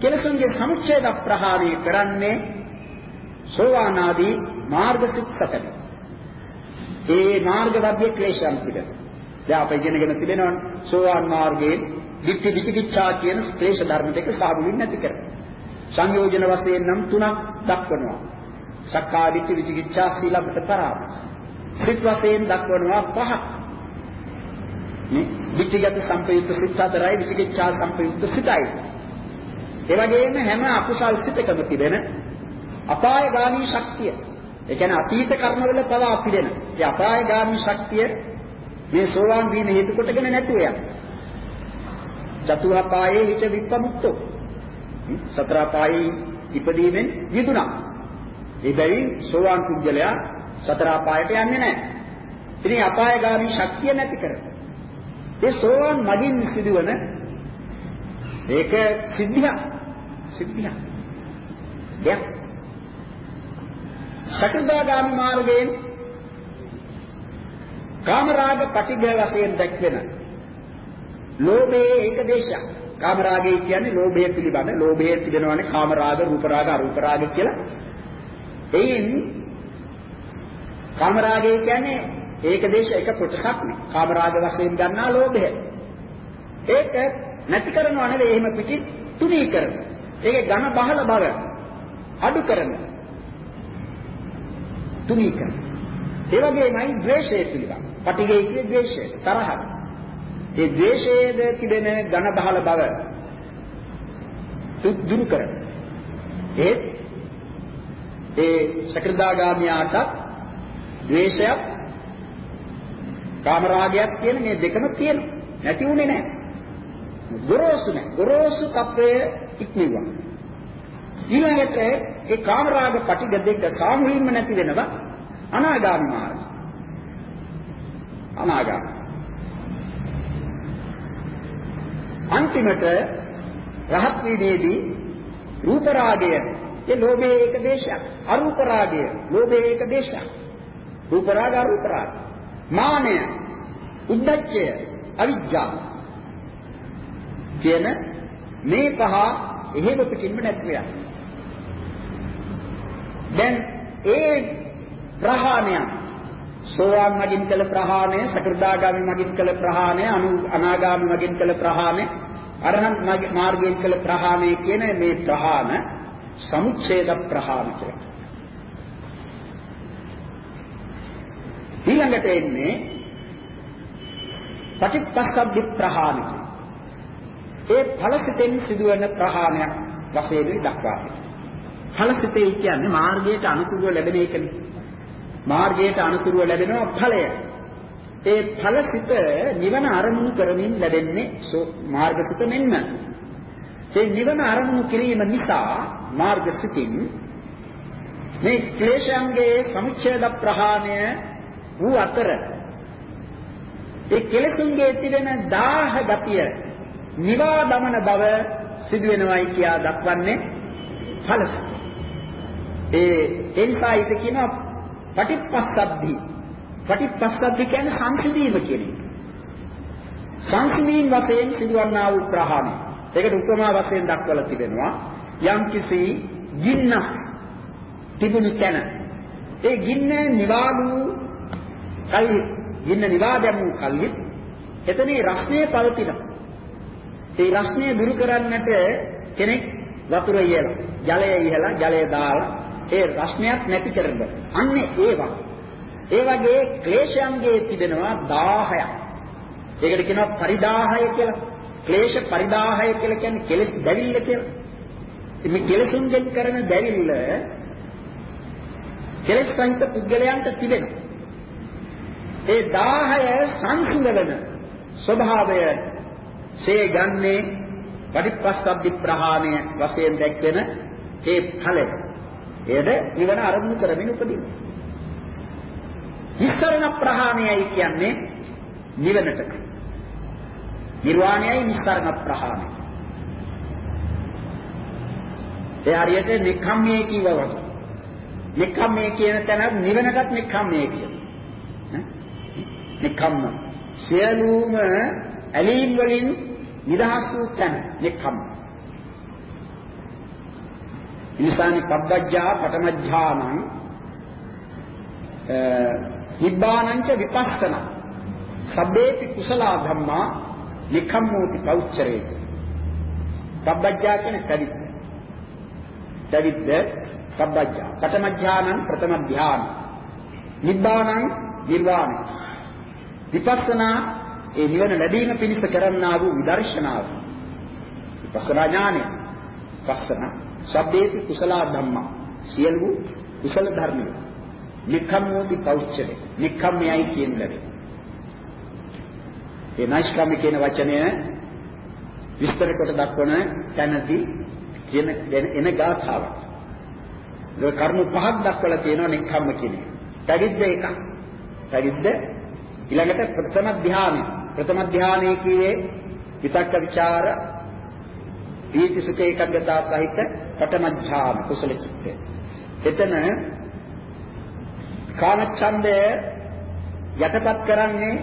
B: කෙලසුන්ගේ සමුච්ඡේද ප්‍රහාණය කරන්නේ සෝවාන් ආදී මාර්ගසිත සතර. ඒ මාර්ගවද්‍ය ක්ලේශයන් පිළිබඳ. දැන් අප ඉගෙනගෙන තිබෙනවනේ සෝවාන් මාර්ගයේ ditthi විචිකිච්ඡා කියන ක්ලේශ ධර්ම දෙක සාහමුලින් නැති කරනවා. සංයෝජන වශයෙන් නම් තුනක් දක්වනවා. සක්කා ditthi විචිකිච්ඡා සීලබ්බත පරාමාස. සිත් වශයෙන් දක්වනවා පහක්. නේ ditthිගත සංපයුක්ත සිත් හතරයි විචිකිච්ඡා සංපයුක්ත සිතයි. ඒ වගේම හැම අකුසල් සිතකම තිබෙන අපායගාමී ශක්තිය. ඒ කියන්නේ අතීත කර්මවල පවා පිළිදෙන. ඒ අපායගාමී ශක්තිය මේ සෝවාන් වීම හේතු කොටගෙන නැතුව යන. චතුරාපායේ හිත විප්පමුක්තෝ. සතර පායේ ඉපදීමෙන් විදුණා. ඒ බැවින් සෝවාන් පුද්ගලයා සතර අපායට යන්නේ නැහැ. ඉතින් අපායගාමී ශක්තිය නැති කරගන්න. ඒ සෝවාන් මගින් සිදුවන ඒක සිද්ධියක්. සිද්ධියක්. දෙයක්. සකදාගාමී මාර්ගයෙන් කාමරාග පටිඝ වශයෙන් දැක්වෙන ලෝභයේ ඒක දේශයක්. කාමරාගය කියන්නේ ලෝභය පිළිබඳ ලෝභයේ තිබෙනවානේ කාමරාග, රූපරාග, අරූපරාග කියලා. එයින් කාමරාගය කියන්නේ ඒක දේශ එක කොටසක් නේ. කාමරාග වශයෙන් ගන්නා ලෝභය. ඒක නැති කරනව නෙවෙයි එහෙම පිටින් තුනී කරන. ඒකේ ඝන බහල බව අඩු කරන. තුනී කරන. ඒ වගේමයි ද්වේෂය පිළිබඳ. පටිඝය කියන්නේ ද්වේෂය, තරහ. ඒ ද්වේෂයේද තිබෙන ඝන බහල බව දුරු කරන. ඒ ඒ සකෘදාගාමියාට ද්වේෂයක් කාමරාගයක් කියන මේ දෙකම තියෙනවා. නැති උනේ නැහැ. ගොරෝසු නැහැ. ගොරෝසු තත්වය ඉක්මවුවා. ඊළඟට ඒ කාමරාග පටිග දෙක සාමූහිකව නැති වෙනවා අනාගාමී මාර්ගය. අනාගාමී. අන්තිමට රහත් වීමේදී රූප රාගය ඒ ලෝභයේ එක දේශයක් අරූප රාගය ලෝභයේ එක දේශයක් රූප රාග අරූප රාග මානය උද්දච්චය අවිජ්ජා කියන මේ පහ එහෙම පිටින්ම නැති වෙනවා. දැන් ඒ ප්‍රහාණය සෝවාන් මගින් කළ ප්‍රහාණය, සකෘදාගාමි මගින් කළ ප්‍රහාණය, අනු අනාගාමි මගින් කළ ප්‍රහාණය, අරහත් මාර්ගයෙන් කළ ප්‍රහාණය කියන මේ ප්‍රහාණ සමුච්ඡේද ප්‍රහාණ කියලා. ඊළඟට එන්නේ පටිච්චසමුප්පාද ප්‍රහාණය. ඒ ඵලසිතෙන් සිදුවන ප්‍රහාණයක් වශයෙන් දක්වා තිබෙනවා. ඵලසිතේ කියන්නේ මාර්ගයට අනුතුරුව ලැබෙන එකනේ. මාර්ගයට අනුතුරුව ලැබෙනවා ඵලය. ඒ ඵලසිත නිවන අරමුණු කරමින් ලැබෙන්නේ මාර්ගසිත මෙන්න. ඒ නිවන අරමුණු කිරීම නිසා මාර්ගසිතින් මේ ක්ලේශයන්ගේ සමුච්ඡේද ප්‍රහාණය වූ අතර ඒ කෙලෙසුන්ගේ තිබෙන දාහ ගතිය නිවා දමන බව සිදු වෙනවයි කියා දක්වන්නේ ඵලස. ඒ එනිසා ඊට කියනවා පටිපස්සද්ධි. පටිපස්සද්ධි කියන්නේ සංසිඳීම කියන එක. සංසිඳීම් වශයෙන් සිදුවන්නා වූ ප්‍රහාණය. ඒකට උපමා වශයෙන් දක්වලා තිබෙනවා යම්කිසි ගින්න තිබුණු තැන ඒ ගින්න නිවාලු කල්හි ගින්න නිවා දැමු කල්හි එතනේ රස්නේ පවතිනවා. ඒ රස්නේ දුරු කරන්නට කෙනෙක් වතුර ඉහලා, ජලය ඉහලා, ජලය දාලා ඒ රස්නයක් නැති කරගන්න. අන්නේ ඒවා. ඒ වගේ ක්ලේශයන්ගේ තිබෙනවා 1000ක්. ඒකට කියනවා පරිදාහය කියලා. ක්ලේශ පරිදාහය කියලා කියන්නේ කෙලෙස් දැවිල්ල කියලා. මේ කෙලෙසුන්ගෙන් කරන දැවිල්ල කෙලෙස් සහිත පුද්ගලයන්ට තිබෙනවා. ඒ 10 සංසිඳවන ස්වභාවය සේ ගන්නේ පටිපස්සබ්දි ප්‍රහාණය වශයෙන් දැක්වෙන ඒ ඵලය. එයද නිවන අරමුණු කරමින් උපදින. නිස්සරණ ප්‍රහාණයයි කියන්නේ නිවනට. නිර්වාණයයි නිස්සරණ ප්‍රහාණය. ඒ හරියට නික්ඛම්මයේ කිව්වා වගේ. නික්ඛම්මයේ කියන තැන නිවනටත් නික්ඛම්මයේ කියනවා. නික්ඛම්ම සියලුම ඇලීම් වලින් නිදහස් වූ තැන නෙක්ඛම්. ඉනිසානි පබ්බජ්ජා පඨමඥානං නිබ්බානං ච විපස්සන. සබ්බේති කුසල ධම්මා නිකම්මෝති පෞච්චරේ පබ්බජ්ජා කියන්නේ පැවිද්ද. පැවිද්ද පබ්බජ්ජා. පඨමඥානං ප්‍රථම ධ්‍යාන. නිබ්බානං නිර්වාණං විපස්සනා ඒ නිවන ලැබීම පිණිස කරන්නා වූ විදර්ශනාව. විපස්සනා ඥානය. පස්සන සබ්බේති කුසල ධම්මා. සියලු කුසල ධර්මය. නික්ඛම්මෝති පෞච්චරේ. නික්ඛම්මයයි කියන්නේ. ඒ නෛෂ්ක්‍රම කියන වචනය විස්තර කොට දක්වන තැනදී කියන එන ගාථාවක්. ඒ කරුණු පහක් දක්වලා තියෙනවා නෙක්ඛම්ම කියන්නේ. පැවිද්ද එකක්. පැවිද්ද ඊළඟට ප්‍රථම ධානය. ප්‍රථම ධානයේ කියේ විතක්ක ਵਿਚාර පීති සුඛ ඒකග්ගතා සහිත පඨම ධාන කුසල චිත්තය. එතන කාමච්ඡන්දය යටපත් කරන්නේ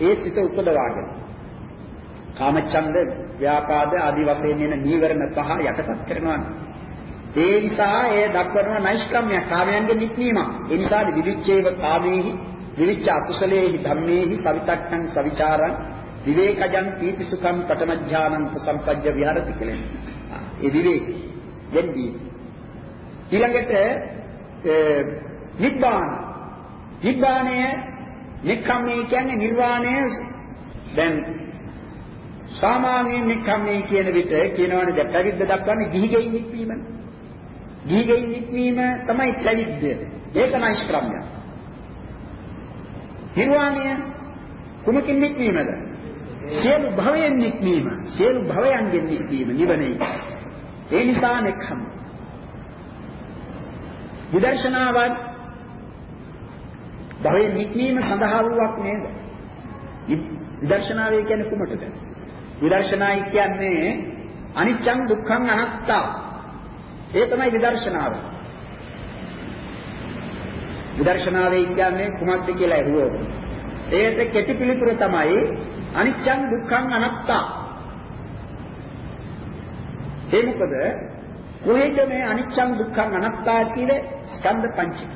B: ඒ සිත උපදවාගෙන. කාමච්ඡන්ද ව්‍යාපාද ආදි වශයෙන් එන නීවරණ පහ යටපත් කරනවා. ඒ නිසා ඒ දක්වන නෛෂ්ක්‍රම්‍ය කාමයන්ගේ නික්මීමක්. ඒ නිසා විවිච්ඡේව කාමේහි විවිච්ඡ අකුසලේහි ධම්මේහි සවිතක්කං සවිචාරං විවේකජං පීති සුඛං පඨමඥානං උපසම්පජ්ජ විහරති කියලා. ඒ විවේක වෙන්දී ඊළඟට නිබ්බාන නිබ්බාණය නික්ඛම්මේ කියන්නේ නිර්වාණය දැන් සාමාන්‍යයෙන් නික්ඛම්මේ කියන විට කියනවනේ දැන් පැවිද්ද දක්වන්නේ ගිහි ගෙයින් නික්වීමනේ. ගිහි ගෙයින් නික්වීම තමයි පැවිද්ද. ඒක නයිස්ක්‍රම්‍ය. නිර්වාණය කුමකින් නික්වීමද? සියලු භවයෙන් නික්වීම, සියලු භවයන්ගෙන් නික්වීම නිවනේ. ඒ නිසා නික්ඛම්. විදර්ශනාවත් භවයෙන් නික්වීම සඳහා වූවක් නේද? විදර්ශනාවේ කියන්නේ කුමටද? විදර්ශනායි කියන්නේ අනිච්චං දුක්ඛං අනාත්තා. ඒ තමයි විදර්ශනාව. විදර්ශනාවේ කියන්නේ කුමක්ද කියලා අහුවොත් ඒකට කෙටි පිළිතුර තමයි අනිච්චං දුක්ඛං අනාත්තා. ඒ මොකද කොහෙද මේ අනිච්චං දුක්ඛං අනාත්තා කියන්නේ ස්කන්ධ පංචකය.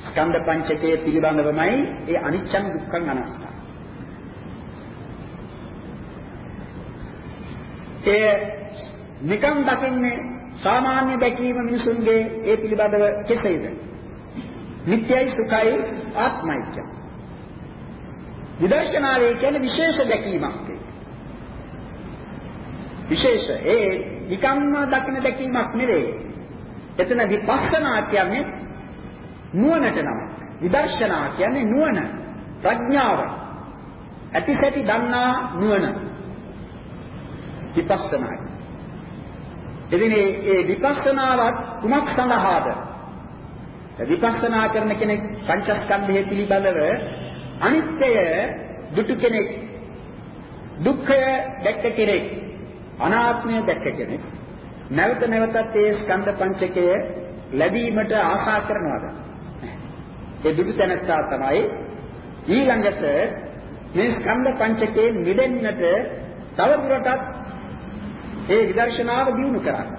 B: ස්කන්ධ පංචකයේ පිළිබඳවමයි ඒ අනිච්චං දුක්ඛං අනාත්තා. ඒ නිකම් දකින්නේ සාමාන්‍ය දැකීම මිනිසුන්ගේ ඒ පිළිබඳව කෙසේද? නිට්ටයයි සුඛයි ආත්මයි කියන. විදර්ශනාවේ කියන්නේ විශේෂ දැකීමක්. විශේෂ ඒ නිකම්ම දකින දැකීමක් නෙවෙයි. එතන විපස්සනා කියන්නේ නුවණට නම. විදර්ශනා කියන්නේ නුවණ, ප්‍රඥාව. ඇතිසැටි දන්නා නුවණ. විපස්සනා. එදින මේ විපස්සනාවත් කුමක් සඳහාද? විපස්සනා කරන කෙනෙක් පංචස්කන්ධය පිළිබඳව අනිත්‍යය දුටු කෙනෙක් දුක්ඛය දැක්ක කෙනෙක් අනාත්මය දැක්ක කෙනෙක් නැවත නැවතත් ඒ ස්කන්ධ පංචකය ලැබීමට ආශා කරනවාද? ඒ දුටු තැනත්තා තමයි ඊළඟට මේ ස්කන්ධ පංචකයෙන් මිදෙන්නට තව දුරටත් ඒ විදර්ශනාව දියුණු කරන්නේ.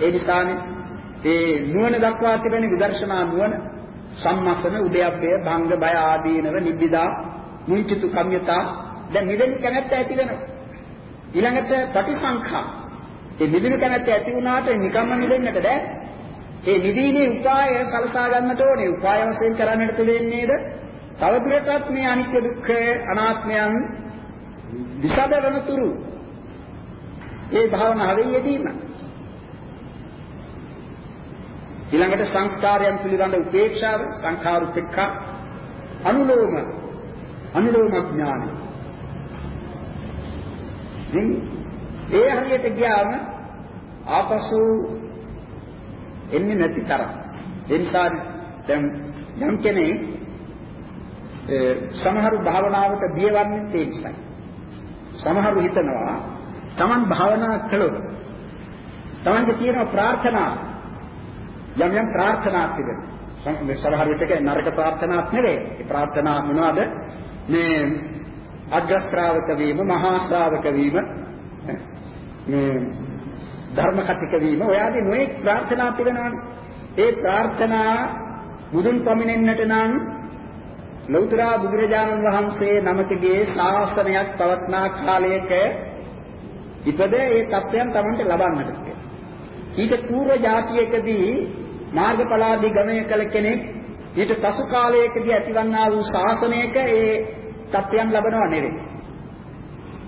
B: ඒ නිසානේ ඒ නුවණ දක්වා තිබෙන විදර්ශනා නුවණ සම්මසන උද්‍යප්පය භංග බය ආදීනව නිබ්බිදා මුංචිතු කම්යතා දැන් නිවෙන කැමැත්ත ඇති වෙනවා. ඊළඟට ප්‍රතිසංඛා. ඒ නිදින කැමැත්ත ඇති වුණාට නිකම්ම නිදෙන්නට බෑ. ඒ නිදීමේ උපාය සලසා ගන්නට ඕනේ. උපාය වශයෙන් කරන්නට තිබෙන්නේද? තවදුරටත් මේ අනිත්‍ය දුක්ඛ අනාත්මයන් විසද වෙනතුරු ඒ භාවනාවේ යෙදීම. ඊළඟට සංස්කාරයන් පිළිබඳ උපේක්ෂාව සංඛාර උපේක්ඛා අනුලෝම අනුලෝම ඥානයි ඒ හරියට ගියාම ආපසු එන්නේ නැති තරම්. ඒ නිසා දැන් යම් කෙනෙක් සමහරු භාවනාවට බියවන්නේ ඒ නිසායි. සමහරු හිතනවා Taman භාවනා කළොත් Tamanගේ තියෙන ප්‍රාර්ථනා යම් යම් ප්‍රාර්ථනා තිබෙනවා. මේ සමහර විටක නරක ප්‍රාර්ථනාවක් නෙවෙයි. ඒ ප්‍රාර්ථනා මොනවාද? මේ අග්‍ර ශ්‍රාවක වීම, මහා ශ්‍රාවක වීම මේ ධර්ම කතික වීම ඔයාලගේ නොඑක් ප්‍රාර්ථනා තිබෙනවානේ. ඒ ප්‍රාර්ථනා බුදුන් පමිනෙන්නට නම් ලෞතර බුදුරජාණන් වහන්සේ නමකගේ ශාසනයක් පවත්නා කාලයක ඉපද ඒ தත්වයන් Tamanට ලබන්නට ඊට పూర్ව જાතියකදී මාර්ගඵලාදී ගමනය කළ කෙනෙක් ඊට පසු කාලයකදී ඇතිවන්නා වූ ශාසනයක ඒ තත්ත්වයන් ලබනව නෙවෙයි.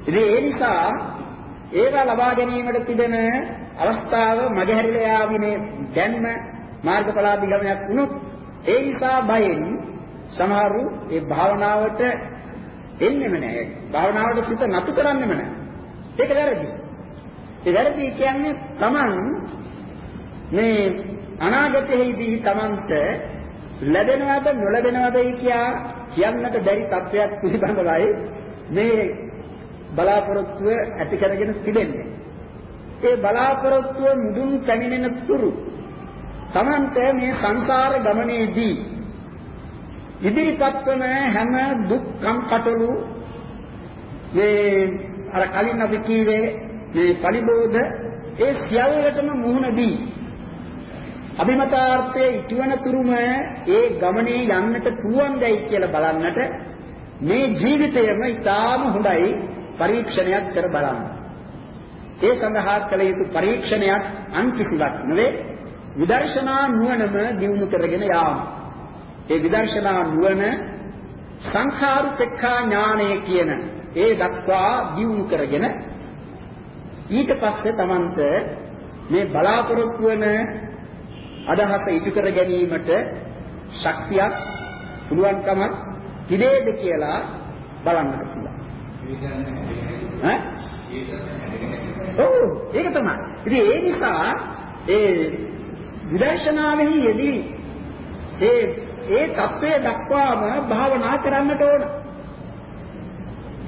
B: ඉතින් ඒ නිසා ඒවා ලබා ගැනීමට තිබෙන අවස්ථාව මගහැරිලා යාවිනේ දැන්ම මාර්ගඵලාදී ගමනක් වුණොත් ඒ නිසා බයෙන් සමහරු ඒ භාවනාවට එන්නෙම නැහැ. භාවනාවට සිත නතු කරන්නෙම නැහැ. ඒක වැරදි. ඒ වැරදි කියන්නේ Taman මේ අනාගතයේදී Tamanට ලැබෙනවද නොලැබෙනවද කියා කියන්නට බැරි තත්වයක් පිළිබඳවයි මේ බලාපොරොත්තුව ඇති කරගෙන තිබෙන්නේ. ඒ බලාපොරොත්තුව මුදුන් පැමිණෙන තුරු Tamanට මේ සංසාර ගමනේදී ඉදිරිපත් වන හැම දුක්ඛම් කටළු මේ අර කලින් අපි කීවේ මේ පරිබෝධ ඒ සියල්ලටම මුහුණ දී අභිමතාර්ථයේ ඉතිවන තුරුම ඒ ගමනේ යන්නට පුළුවන් දැයි කියලා බලන්නට මේ ජීවිතයම ඊටාම හොඳයි පරීක්ෂණයක් කර බලන්න. ඒ සඳහා කළ යුතු පරීක්ෂණයක් අන් කිසිවක් නෙවේ විදර්ශනා නුවණම දියුණු කරගෙන යාම. ඒ විදර්ශනා නුවණ සංඛාරුපේක්ඛා ඥානය කියන ඒ දක්වා දියුණු කරගෙන ඊට පස්සේ Tamanට මේ බලාපොරොත්තු වෙන අදහස ඉටු කර ගැනීමට ශක්තියක් පුළුවන්කමක් තිබේද කියලා බලන්නට පුළුවන්. ඈ? ඔව් ඒක තමයි. ඉතින් ඒ නිසා ඒ විදර්ශනාවෙහි යෙදී ඒ ඒ தත්වයේ දක්වාම භාවනා කරන්නට ඕන.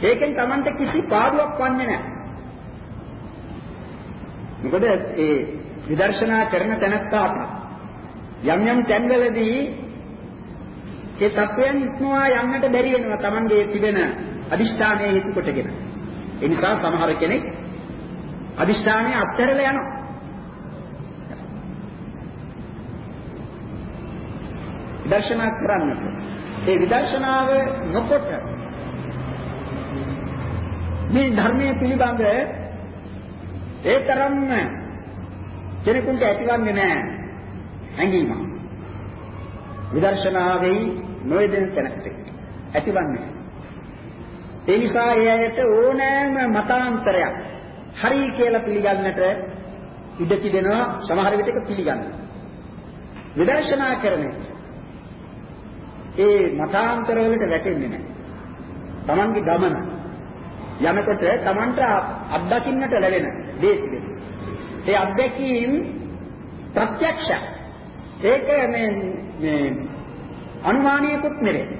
B: ඒකෙන් Tamante කිසි පාඩුවක් වන්නේ නැහැ. මොකද ඒ විදර්ශනා කරන තැනත්තාට යම් යම් තැන්වලදී ඒ තත්වයන් ඉක්මවා යන්නට බැරි වෙනවා Tamange තිබෙන අදිෂ්ඨානයේ හේතු කොටගෙන. ඒ නිසා සමහර කෙනෙක් අදිෂ්ඨානය අත්හැරලා යනවා. දර්ශනා කරන්නට. ඒ විදර්ශනාව නොකොට මේ ධර්මයේ පිළිබඳ ඒ තරම්ම කෙනෙකුට ඇතිවන්නේ නැහැ හැඟීම. විදර්ශනාවෙහි නොයදෙන තැනකට ඇතිවන්නේ. ඒ නිසා ඒ ඇයට ඕනෑම මතාන්තරයක් හරි කියලා පිළිගන්නට ඉඩ තිබෙනවා සමහර විටක පිළිගන්නවා. විදර්ශනා කරන්නේ ඒ මතාන්තර වලට වැටෙන්නේ නැහැ. Tamange ගමන යනකොට Tamanට අත්දකින්නට ලැබෙන දේ තිබෙනවා. ඒ අත්දැකීම් ප්‍රත්‍යක්ෂ. ඒක මේ මේ අනුමානීයකුත් නෙවෙයි.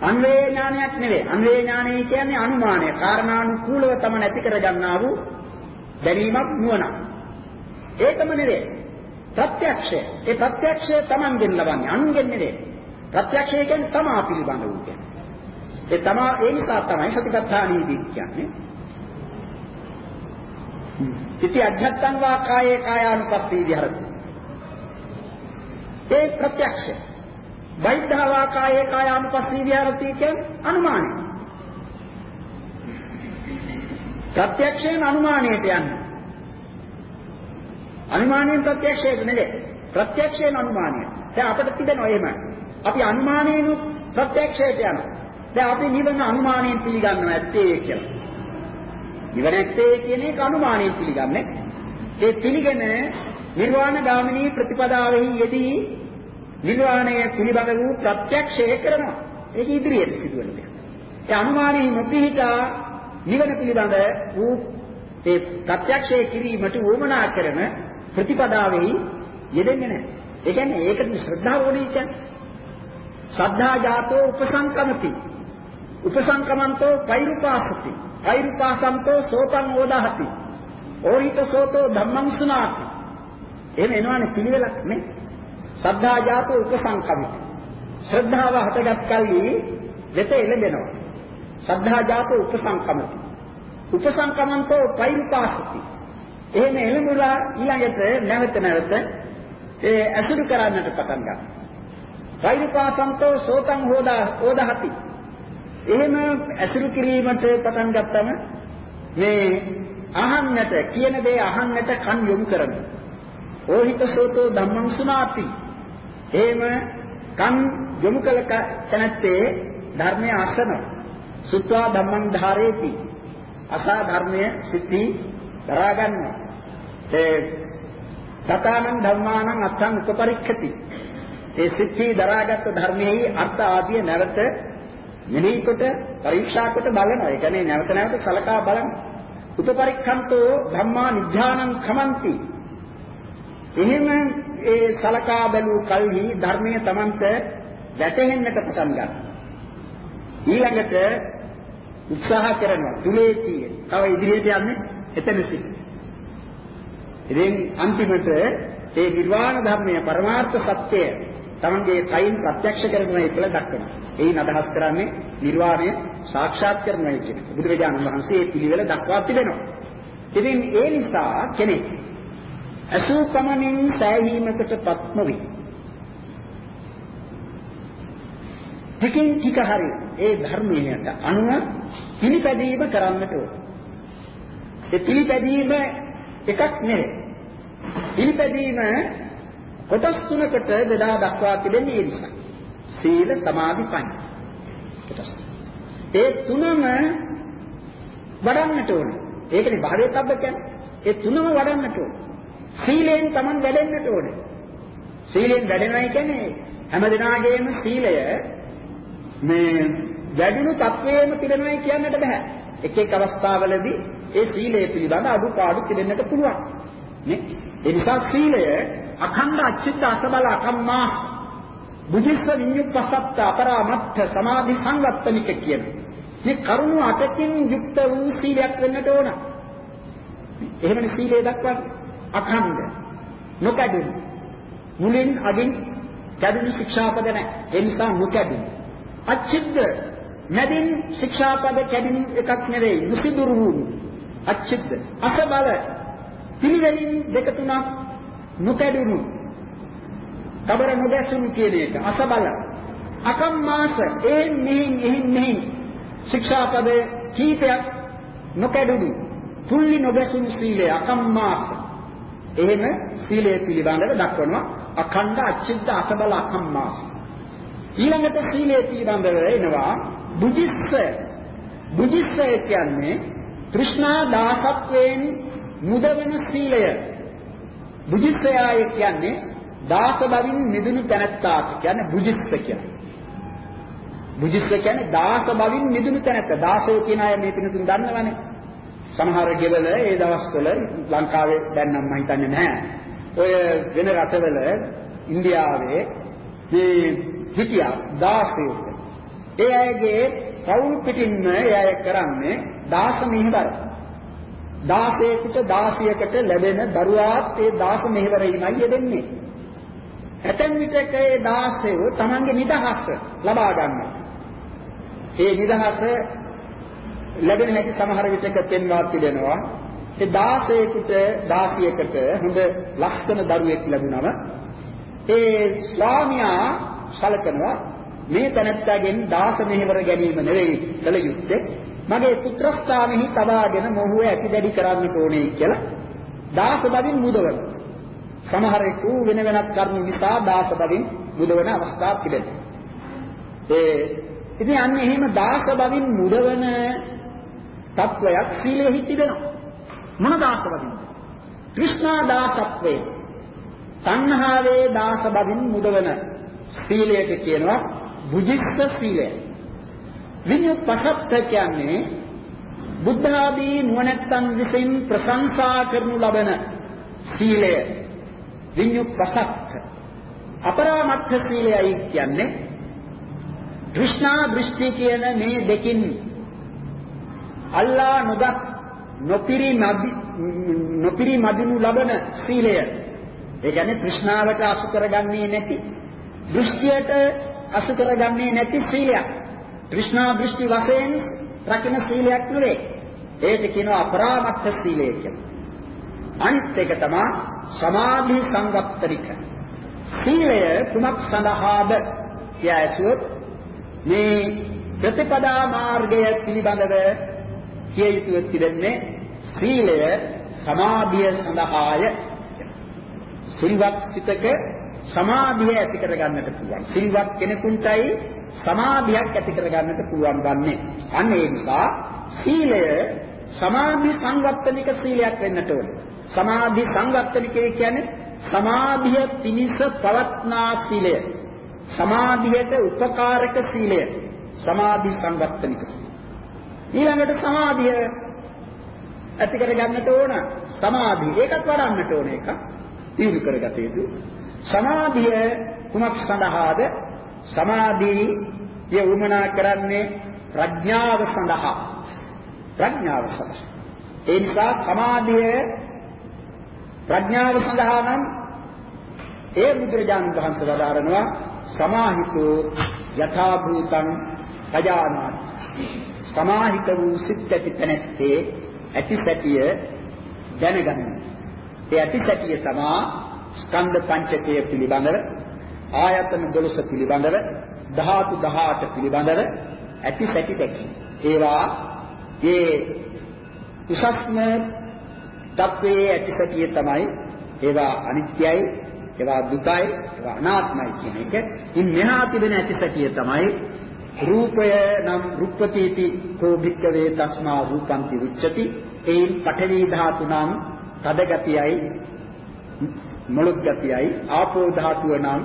B: අන්වේ ඥානයක් නෙවෙයි. අන්වේ ඥානය කියන්නේ අනුමානය. කාරණානුකූලව තම නැති කරගන්නා වූ දැනීමක් නුවණ. ඒකම නෙවෙයි. ප්‍රත්‍යක්ෂය. ඒ ප්‍රත්‍යක්ෂය Tamanගෙන් ලබන්නේ අනුන්ගෙන් නෙවෙයි. ප්‍රත්‍යක්ෂය කියන්නේ තමා පිළිබඳ වූ කියන්නේ. ඒ තමා ඒ නිසා තමයි සතිපට්ඨානීදී කියන්නේ. ඉති අධ්‍යත්තං වා කායේ කායානුපස්සී විහරති. ඒ ප්‍රත්‍යක්ෂය. වෛද්ධා වා කායේ කායානුපස්සී විහරති කියන්නේ අනුමානයි. ප්‍රත්‍යක්ෂයෙන් අනුමානයට යන්නේ. අනුමානයෙන් ප්‍රත්‍යක්ෂයට නෙවෙයි. ප්‍රත්‍යක්ෂයෙන් අනුමානය. දැන් අපිට තිබෙනවා එහෙම. අපි අනුමානයෙන් ප්‍රත්‍යක්ෂයට යනවා. දැන් අපි නිවන අනුමානයෙන් පිළිගන්නවා ඇත්තේ කියලා. නිවන ඇත්තේ කියන එක අනුමානයෙන් පිළිගන්නේ. ඒ පිළිගෙන නිර්වාණ ගාමිනී ප්‍රතිපදාවෙහි යෙදී නිර්වාණය පිළිබඳ වූ ප්‍රත්‍යක්ෂය කරනවා. ඒක ඉදිරියට සිදුවන දෙයක්. ඒ අනුමානයේ නොපිහිටා නිවන පිළිබඳ වූ ඒ ප්‍රත්‍යක්ෂය කිරීමට උවමනා කරන ප්‍රතිපදාවෙහි යෙදෙන්නේ නැහැ. ඒ කියන්නේ ඒකට ශ්‍රද්ධාව ඕනේ කියන්නේ. සද්ධා ජාතෝ උපසංකමති. උපසංකමන්තෝ පෛරුපාසති. පෛරුපාසන්තෝ සෝතං ඕදාහති. ඕහිත සෝතෝ ධම්මං සුනාති. එහෙම එනවනේ පිළිවෙලක් නේ. සද්ධා ජාතෝ උපසංකමිති. ශ්‍රද්ධාව හටගත් කල්හි වෙත එළඹෙනවා. සද්ධා ජාතෝ උපසංකමති. උපසංකමන්තෝ පෛරුපාසති. එහෙම එළඹුලා ඊළඟට නැවත නැවත ඒ අසුරු කරන්නට පටන් ගන්නවා. වෛරපාසන්තෝ සෝතං හෝදා හෝදහති. එහෙම ඇසුරු කිරීමට පටන් ගත්තම මේ අහන්නට කියන දේ අහන්නට කන් යොමු කරනවා. ඕහිත සෝතෝ ධම්මං සුනාති. එහෙම කන් යොමු කළ තැනැත්තේ ධර්මය අසනවා. සුත්වා ධම්මං ධාරේති. අසා ධර්මය සිටි දරා ගන්නවා. ඒ තථානං ධම්මානං අත්තං උපපරික්ඛති. ඒ සිත්හි දරාගත් ධර්මයේ අර්ථ ආදිය නැවත මෙනෙහි කොට පරීක්ෂා කොට බලනවා. ඒ කියන්නේ නැවත නැවත සලකා බලන. උපපරික්ඛන්තෝ ධම්මා නිධානං khමන්ති. එහෙම ඒ සලකා බැලූ කල්හි ධර්මයේ Tamanට වැටහෙන්නට පටන් ගන්නවා. ඊළඟට උත්සාහ කරනවා තුලේතිය. තව ඉදිරියට යන්නේ එතන සිට. ඉතින් අන්තිමට ඒ නිර්වාණ ධර්මය පරමාර්ථ සත්‍යය තමන්ගේ කයින් ප්‍රත්‍යක්ෂ කරනවා කියලා දක්වනවා. එයින් අදහස් කරන්නේ නිර්වාණය සාක්ෂාත් කරනවා කියන එක. බුදුරජාණන් වහන්සේ මේ පිළිවෙල දක්වා තිබෙනවා. ඉතින් ඒ නිසා කෙනෙක් අසූපමණින් සෑහීමකටපත් නොවේ. ටිකින් ටික හරි ඒ ධර්මයට අනුව පිළිපැදීම කරන්නට ඕන. ඒ පිළිපැදීම එකක් නෙවෙයි. පිළිපැදීම කොටස් තුනකට බෙදා දක්වා තිබෙන්නේ ඒ නිසා. සීල සමාධි ප්‍රඥා. කොටස්. ඒ තුනම වඩන්නට ඕනේ. ඒකනේ භාවයටබ්බ කියන්නේ. ඒ තුනම වඩන්නට ඕනේ. සීලයෙන් Taman වැඩෙන්නට ඕනේ. සීලයෙන් වැඩෙනවා කියන්නේ හැම දිනාගේම සීලය මේ වැඩිණු තත්වයේම තිබෙනවයි කියන්නට බෑ. එක් එක් අවස්ථාවලදී ඒ සීලය පිළිබඳ අඩුපාඩු තිබෙන්නට පුළුවන්. නේ? ඒ නිසා සීලය අඛණ්ඩ අචිත්ත අසබල අකම්මා බුද්ධස්ස විඤ්ඤුප්පසත්ත අපරාමත්ථ සමාධි සංවත්තනික කියන මේ කරුණු අටකින් යුක්ත වූ සීලයක් වෙන්නට ඕන. එහෙමනේ සීලය දක්වන්නේ අඛණ්ඩ. නොකඩුණු. මුලින් අදින් කැඩුණු ශික්ෂාපද නැහැ. ඒ නිසා නොකැඩුණු. අච්චිද්ද මැදින් ශික්ෂාපද කැඩුණු එකක් නෙවෙයි. මුසිදුරු වූ අච්චිද්ද අසබල පිළිවෙලින් දෙක තුනක් නොකැඩුණු. කබර නොදැසුණු කියන එක. අසබල. අකම්මාස. ඒ මෙහින් එහින් මෙහින් ශික්ෂාපද කීපයක් නොකැඩුණු. තුල්ලි නොදැසුණු සීලය. අකම්මාස. එහෙම සීලය පිළිබඳව දක්වනවා අඛණ්ඩ අච්චිද්ද අසබල අකම්මාස ඊළඟට සීලය පිළිබඳව එනවා බුද්ධිස්ස බුද්ධිස්ස කියන්නේ තෘෂ්ණා දාසත්වයෙන් මුදවන සීලය බුද්ධිස්සයය කියන්නේ දාස බවින් මිදුණු තැනැත්තාට කියන්නේ බුද්ධිස්ස කියන්නේ. බුද්ධිස්ස කියන්නේ දාස බවින් මිදුණු තැනැත්ත. දාසෝ කියන අය මේ පිනතුන් දන්නවනේ. සමහර ගෙවල ඒ දවස්වල ලංකාවේ දැන් නම් මම හිතන්නේ නැහැ. ඔය වෙන රටවල ඉන්දියාවේ මේ හිටියා දාසයෝ. ඒ අයගේ පවුල් පිටින්ම ඒ අය කරන්නේ දාස මිහිවර. 16කට 16කට ලැබෙන දරුවාත් ඒ 16 මෙහෙවරීමයි යෙදෙන්නේ. ඇතැම් විටක ඒ 16 තමන්ගේ නිදහස ලබා ගන්නවා. ඒ නිදහස ලැබෙන හැටි සමහර විටක පෙන්වා තිබෙනවා. ඒ 16කට 16කට හොඳ ලක්ෂණ දරුවෙක් ලැබුණම ඒ ස්වාමියා සලකනවා මේ තැනැත්තාගෙන් 16 මෙහෙවර ගැනීම නෙවෙයි කල යුත්තේ මගේ පුත්‍රස්ථානෙහි තබාගෙන මොහුව ඇති දැඩි කරන්නට ඕනේ කියලා දාස බවින් මුදවන. සමහරෙකු වෙන වෙනත් කරුණු නිසා දාස බවින් මුදවන අවස්ථා තිබෙනවා. ඒ ඉතින් අන්න එහෙම දාස බවින් මුදවන තත්වයක් සීලෙහි තිබෙනවා. මොන දාසවදින්ද? তৃෂ්ණා දාසත්වේ. තණ්හාවේ දාසබදින් මුදවන සීලයට කියනවා බුජිස්ස සීලය. විඤ්ඤාපසත්ත කියන්නේ බුද්ධ ආදී නුවණැත්තන් විසින් ප්‍රශංසා කරනු ලබන සීලය. විඤ්ඤාපසත්ත අපරාමත්ථ සීලයයි කියන්නේ তৃෂ්ණා දෘෂ්ටි කියන මේ දෙකින් අල්ලා නොගත් නොපිරි මදි නොපිරි මදිනු ලබන සීලය ඒ කියන්නේ કૃષ્ණාවට අසු කරගන්නේ නැති දෘෂ්ටියට අසු කරගන්නේ නැති සීලයක් තෘෂ්ණා දෘෂ්ටි වශයෙන් රකින්න සීලයක් නෙවේ. ඒකට කියනවා අපරාමත්ථ සීලය කියලා. අනිත් එක තමයි සමාධි සංගත්තරික. සීලය කුමක් සඳහාද කියා ඇසුවොත් මේ ප්‍රතිපදා මාර්ගය පිළිබඳව කිය යුතුව තිබෙන්නේ සීලය සමාධිය සඳහාය. සිල්වත් සිතක සමාධිය ඇති කරගන්නට පුළුවන්. සිල්වත් කෙනෙකුටයි සමාධියක් ඇති කරගන්නට පුළුවන් ගන්නේ. අන්න ඒ නිසා සීලය සමාධි සංවත්තනික සීලයක් වෙන්නට ඕනේ. සමාධි සංවත්තනිකේ කියන්නේ සමාධිය පිනිස පවත්නා සීලය. සමාධියට උපකාරක සීලය. සමාධි සංවත්තනික සීලය. ඊළඟට සමාධිය ඇති කරගන්නට ඕන සමාධිය. ඒකත් වඩන්නට ඕන එක. තීරු කරගත යුතු. සමාධිය කුමක් සඳහාද? සමාධිය වුමනා කරන්නේ ප්‍රඥාව සඳහා. ප්‍රඥාව සඳහා. ඒ නිසා සමාධිය ප්‍රඥාව සඳහා නම් ඒ බුදුරජාණන් වහන්සේ වදාරනවා සමාහිතෝ යථා භූතං පජානාති සමාහිත වූ සිත් ඇති තැනැත්තේ ඇති සැටිය දැනගන්න. ඒ ඇති සැටිය තමා ස්කන්ධ පංචකය පිළිබඳව ආයතන 12 පිළිබඳව ධාතු 18 පිළිබඳව ඇති සැටි දැකීම. ඒවා ඒ උසස්ම තත්වයේ ඇති සැටිය තමයි ඒවා අනිත්‍යයි ඒවා දුකයි ඒවා අනාත්මයි කියන එක. ඉන් මෙහා තිබෙන ඇති සැටිය තමයි රූපය නම් රුප්පතිති කෝ භික්කවේ තස්මා රූපන්ති උච්චති. ඒන් පඨවි ධාතු නම් තද ගතියයි මොළොත් ගතියයි ආපෝ ධාතුව නම්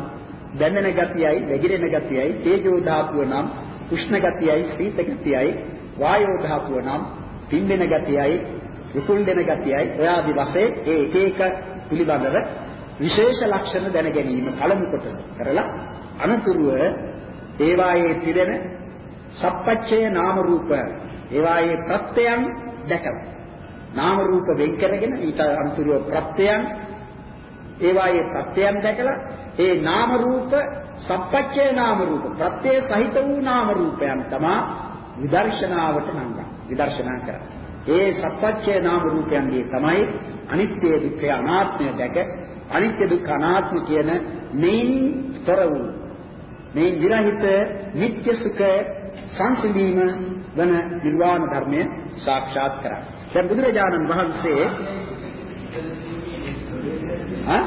B: දැනෙන ගතියයි වැగిරෙන ගතියයි තේජෝ ධාතුව නම් උෂ්ණ ගතියයි සීත ගතියයි වායෝ ධාතුව නම් පිම්බෙන ගතියයි විකුල් දෙන ගතියයි ඔය ආදි වශයෙන් ඒ එක එක පිළිබඳව විශේෂ ලක්ෂණ දැන ගැනීම පළමු කොට කරලා අනුතුරුව ඒවායේ තිරෙන සප්පච්චය නාම රූප. ඒවායේ ප්‍රත්‍යයන් දැකලා නාම රූප වෙන් කරගෙන ඊට අනුතුරුව ප්‍රත්‍යයන්. ඒවායේ ප්‍රත්‍යයන් දැකලා ඒ නාම රූප සප්පච්චය නාම රූප ප්‍රත්‍ය සහිත වූ නාම රූපයන් තමා විදර්ශනාවට නංගා විදර්ශනා කරන්නේ ඒ සප්පච්චය නාම රූපයන්ගේ තමයි අනිත්‍ය දුක්ඛ අනාත්මය දැක අනිත්‍ය දුක්ඛ අනාත්ම කියන මේන් තොර වූ මේ විරහිත නිත්‍ය සුඛ සංසිඳීම වන නිර්වාණ ධර්මය සාක්ෂාත් කරා. දැන් බුදුරජාණන් වහන්සේ ආ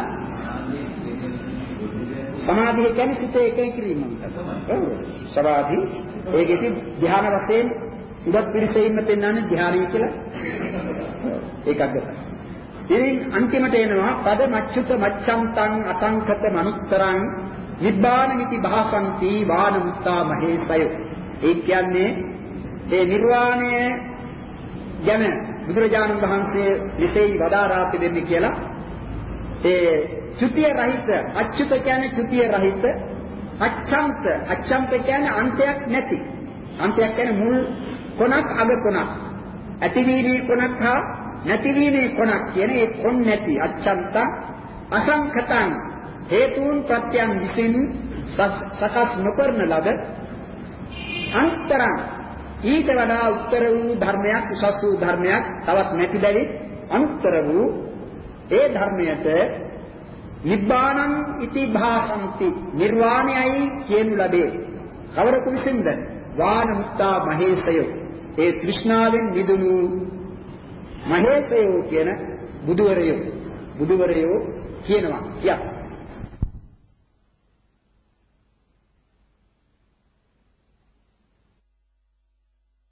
B: සමාධිය කියන්නේ සිත එකයි කිරීම. ඔව්. සමාධි ඒකෙදි ධ්‍යාන වශයෙන් උඩත් පිරිසේ ඉන්න පෙන්වන්නේ ධ්‍යානයි කියලා. ඒකක්ද. ඉතින් අන්තිමට එනවා පද මච්චුත මච්ඡන්තං අතංකත මනුත්තරං නිබ්බාන මිති භාසන්ති වාන මුත්තා මහේසය. ඒ කියන්නේ ඒ නිර්වාණය ගැන බුදුරජාණන් වහන්සේ විශේෂ වදාරා තිබෙන්නේ කියලා. ඒ චුතිය රහිත අච්චුත කියන්නේ චුතිය රහිත අච්ඡන්ත අච්ඡන්ත කියන්නේ අන්තයක් නැති. අන්තයක් කියන්නේ මුල් කොනක් අග කොනක්. ඇතිවීමේ කොනක් හා නැතිවීමේ කොනක් කියන ඒ කොන් නැති අච්ඡන්ත අසංඛතං හේතුන් ප්‍රත්‍යයන් විසින් සකස් නොකරන ලද අන්තරං ඊට වඩා උත්තර වූ ධර්මයක් උසස් වූ ධර්මයක් තවත් නැති බැරි අනුත්තර වූ ඒ ධර්මයට නිබ්බාණං ඉති භාසಂತಿ නිර්වාණයයි කියනු ලැබේ. කවරකු විසින්ද? වාන මුත්තා මහේසය. ඒ තෘෂ්ණාවෙන් මිදුණු මහේසය කියන බුදුවරයෝ බුදුවරයෝ කියනවා. යක්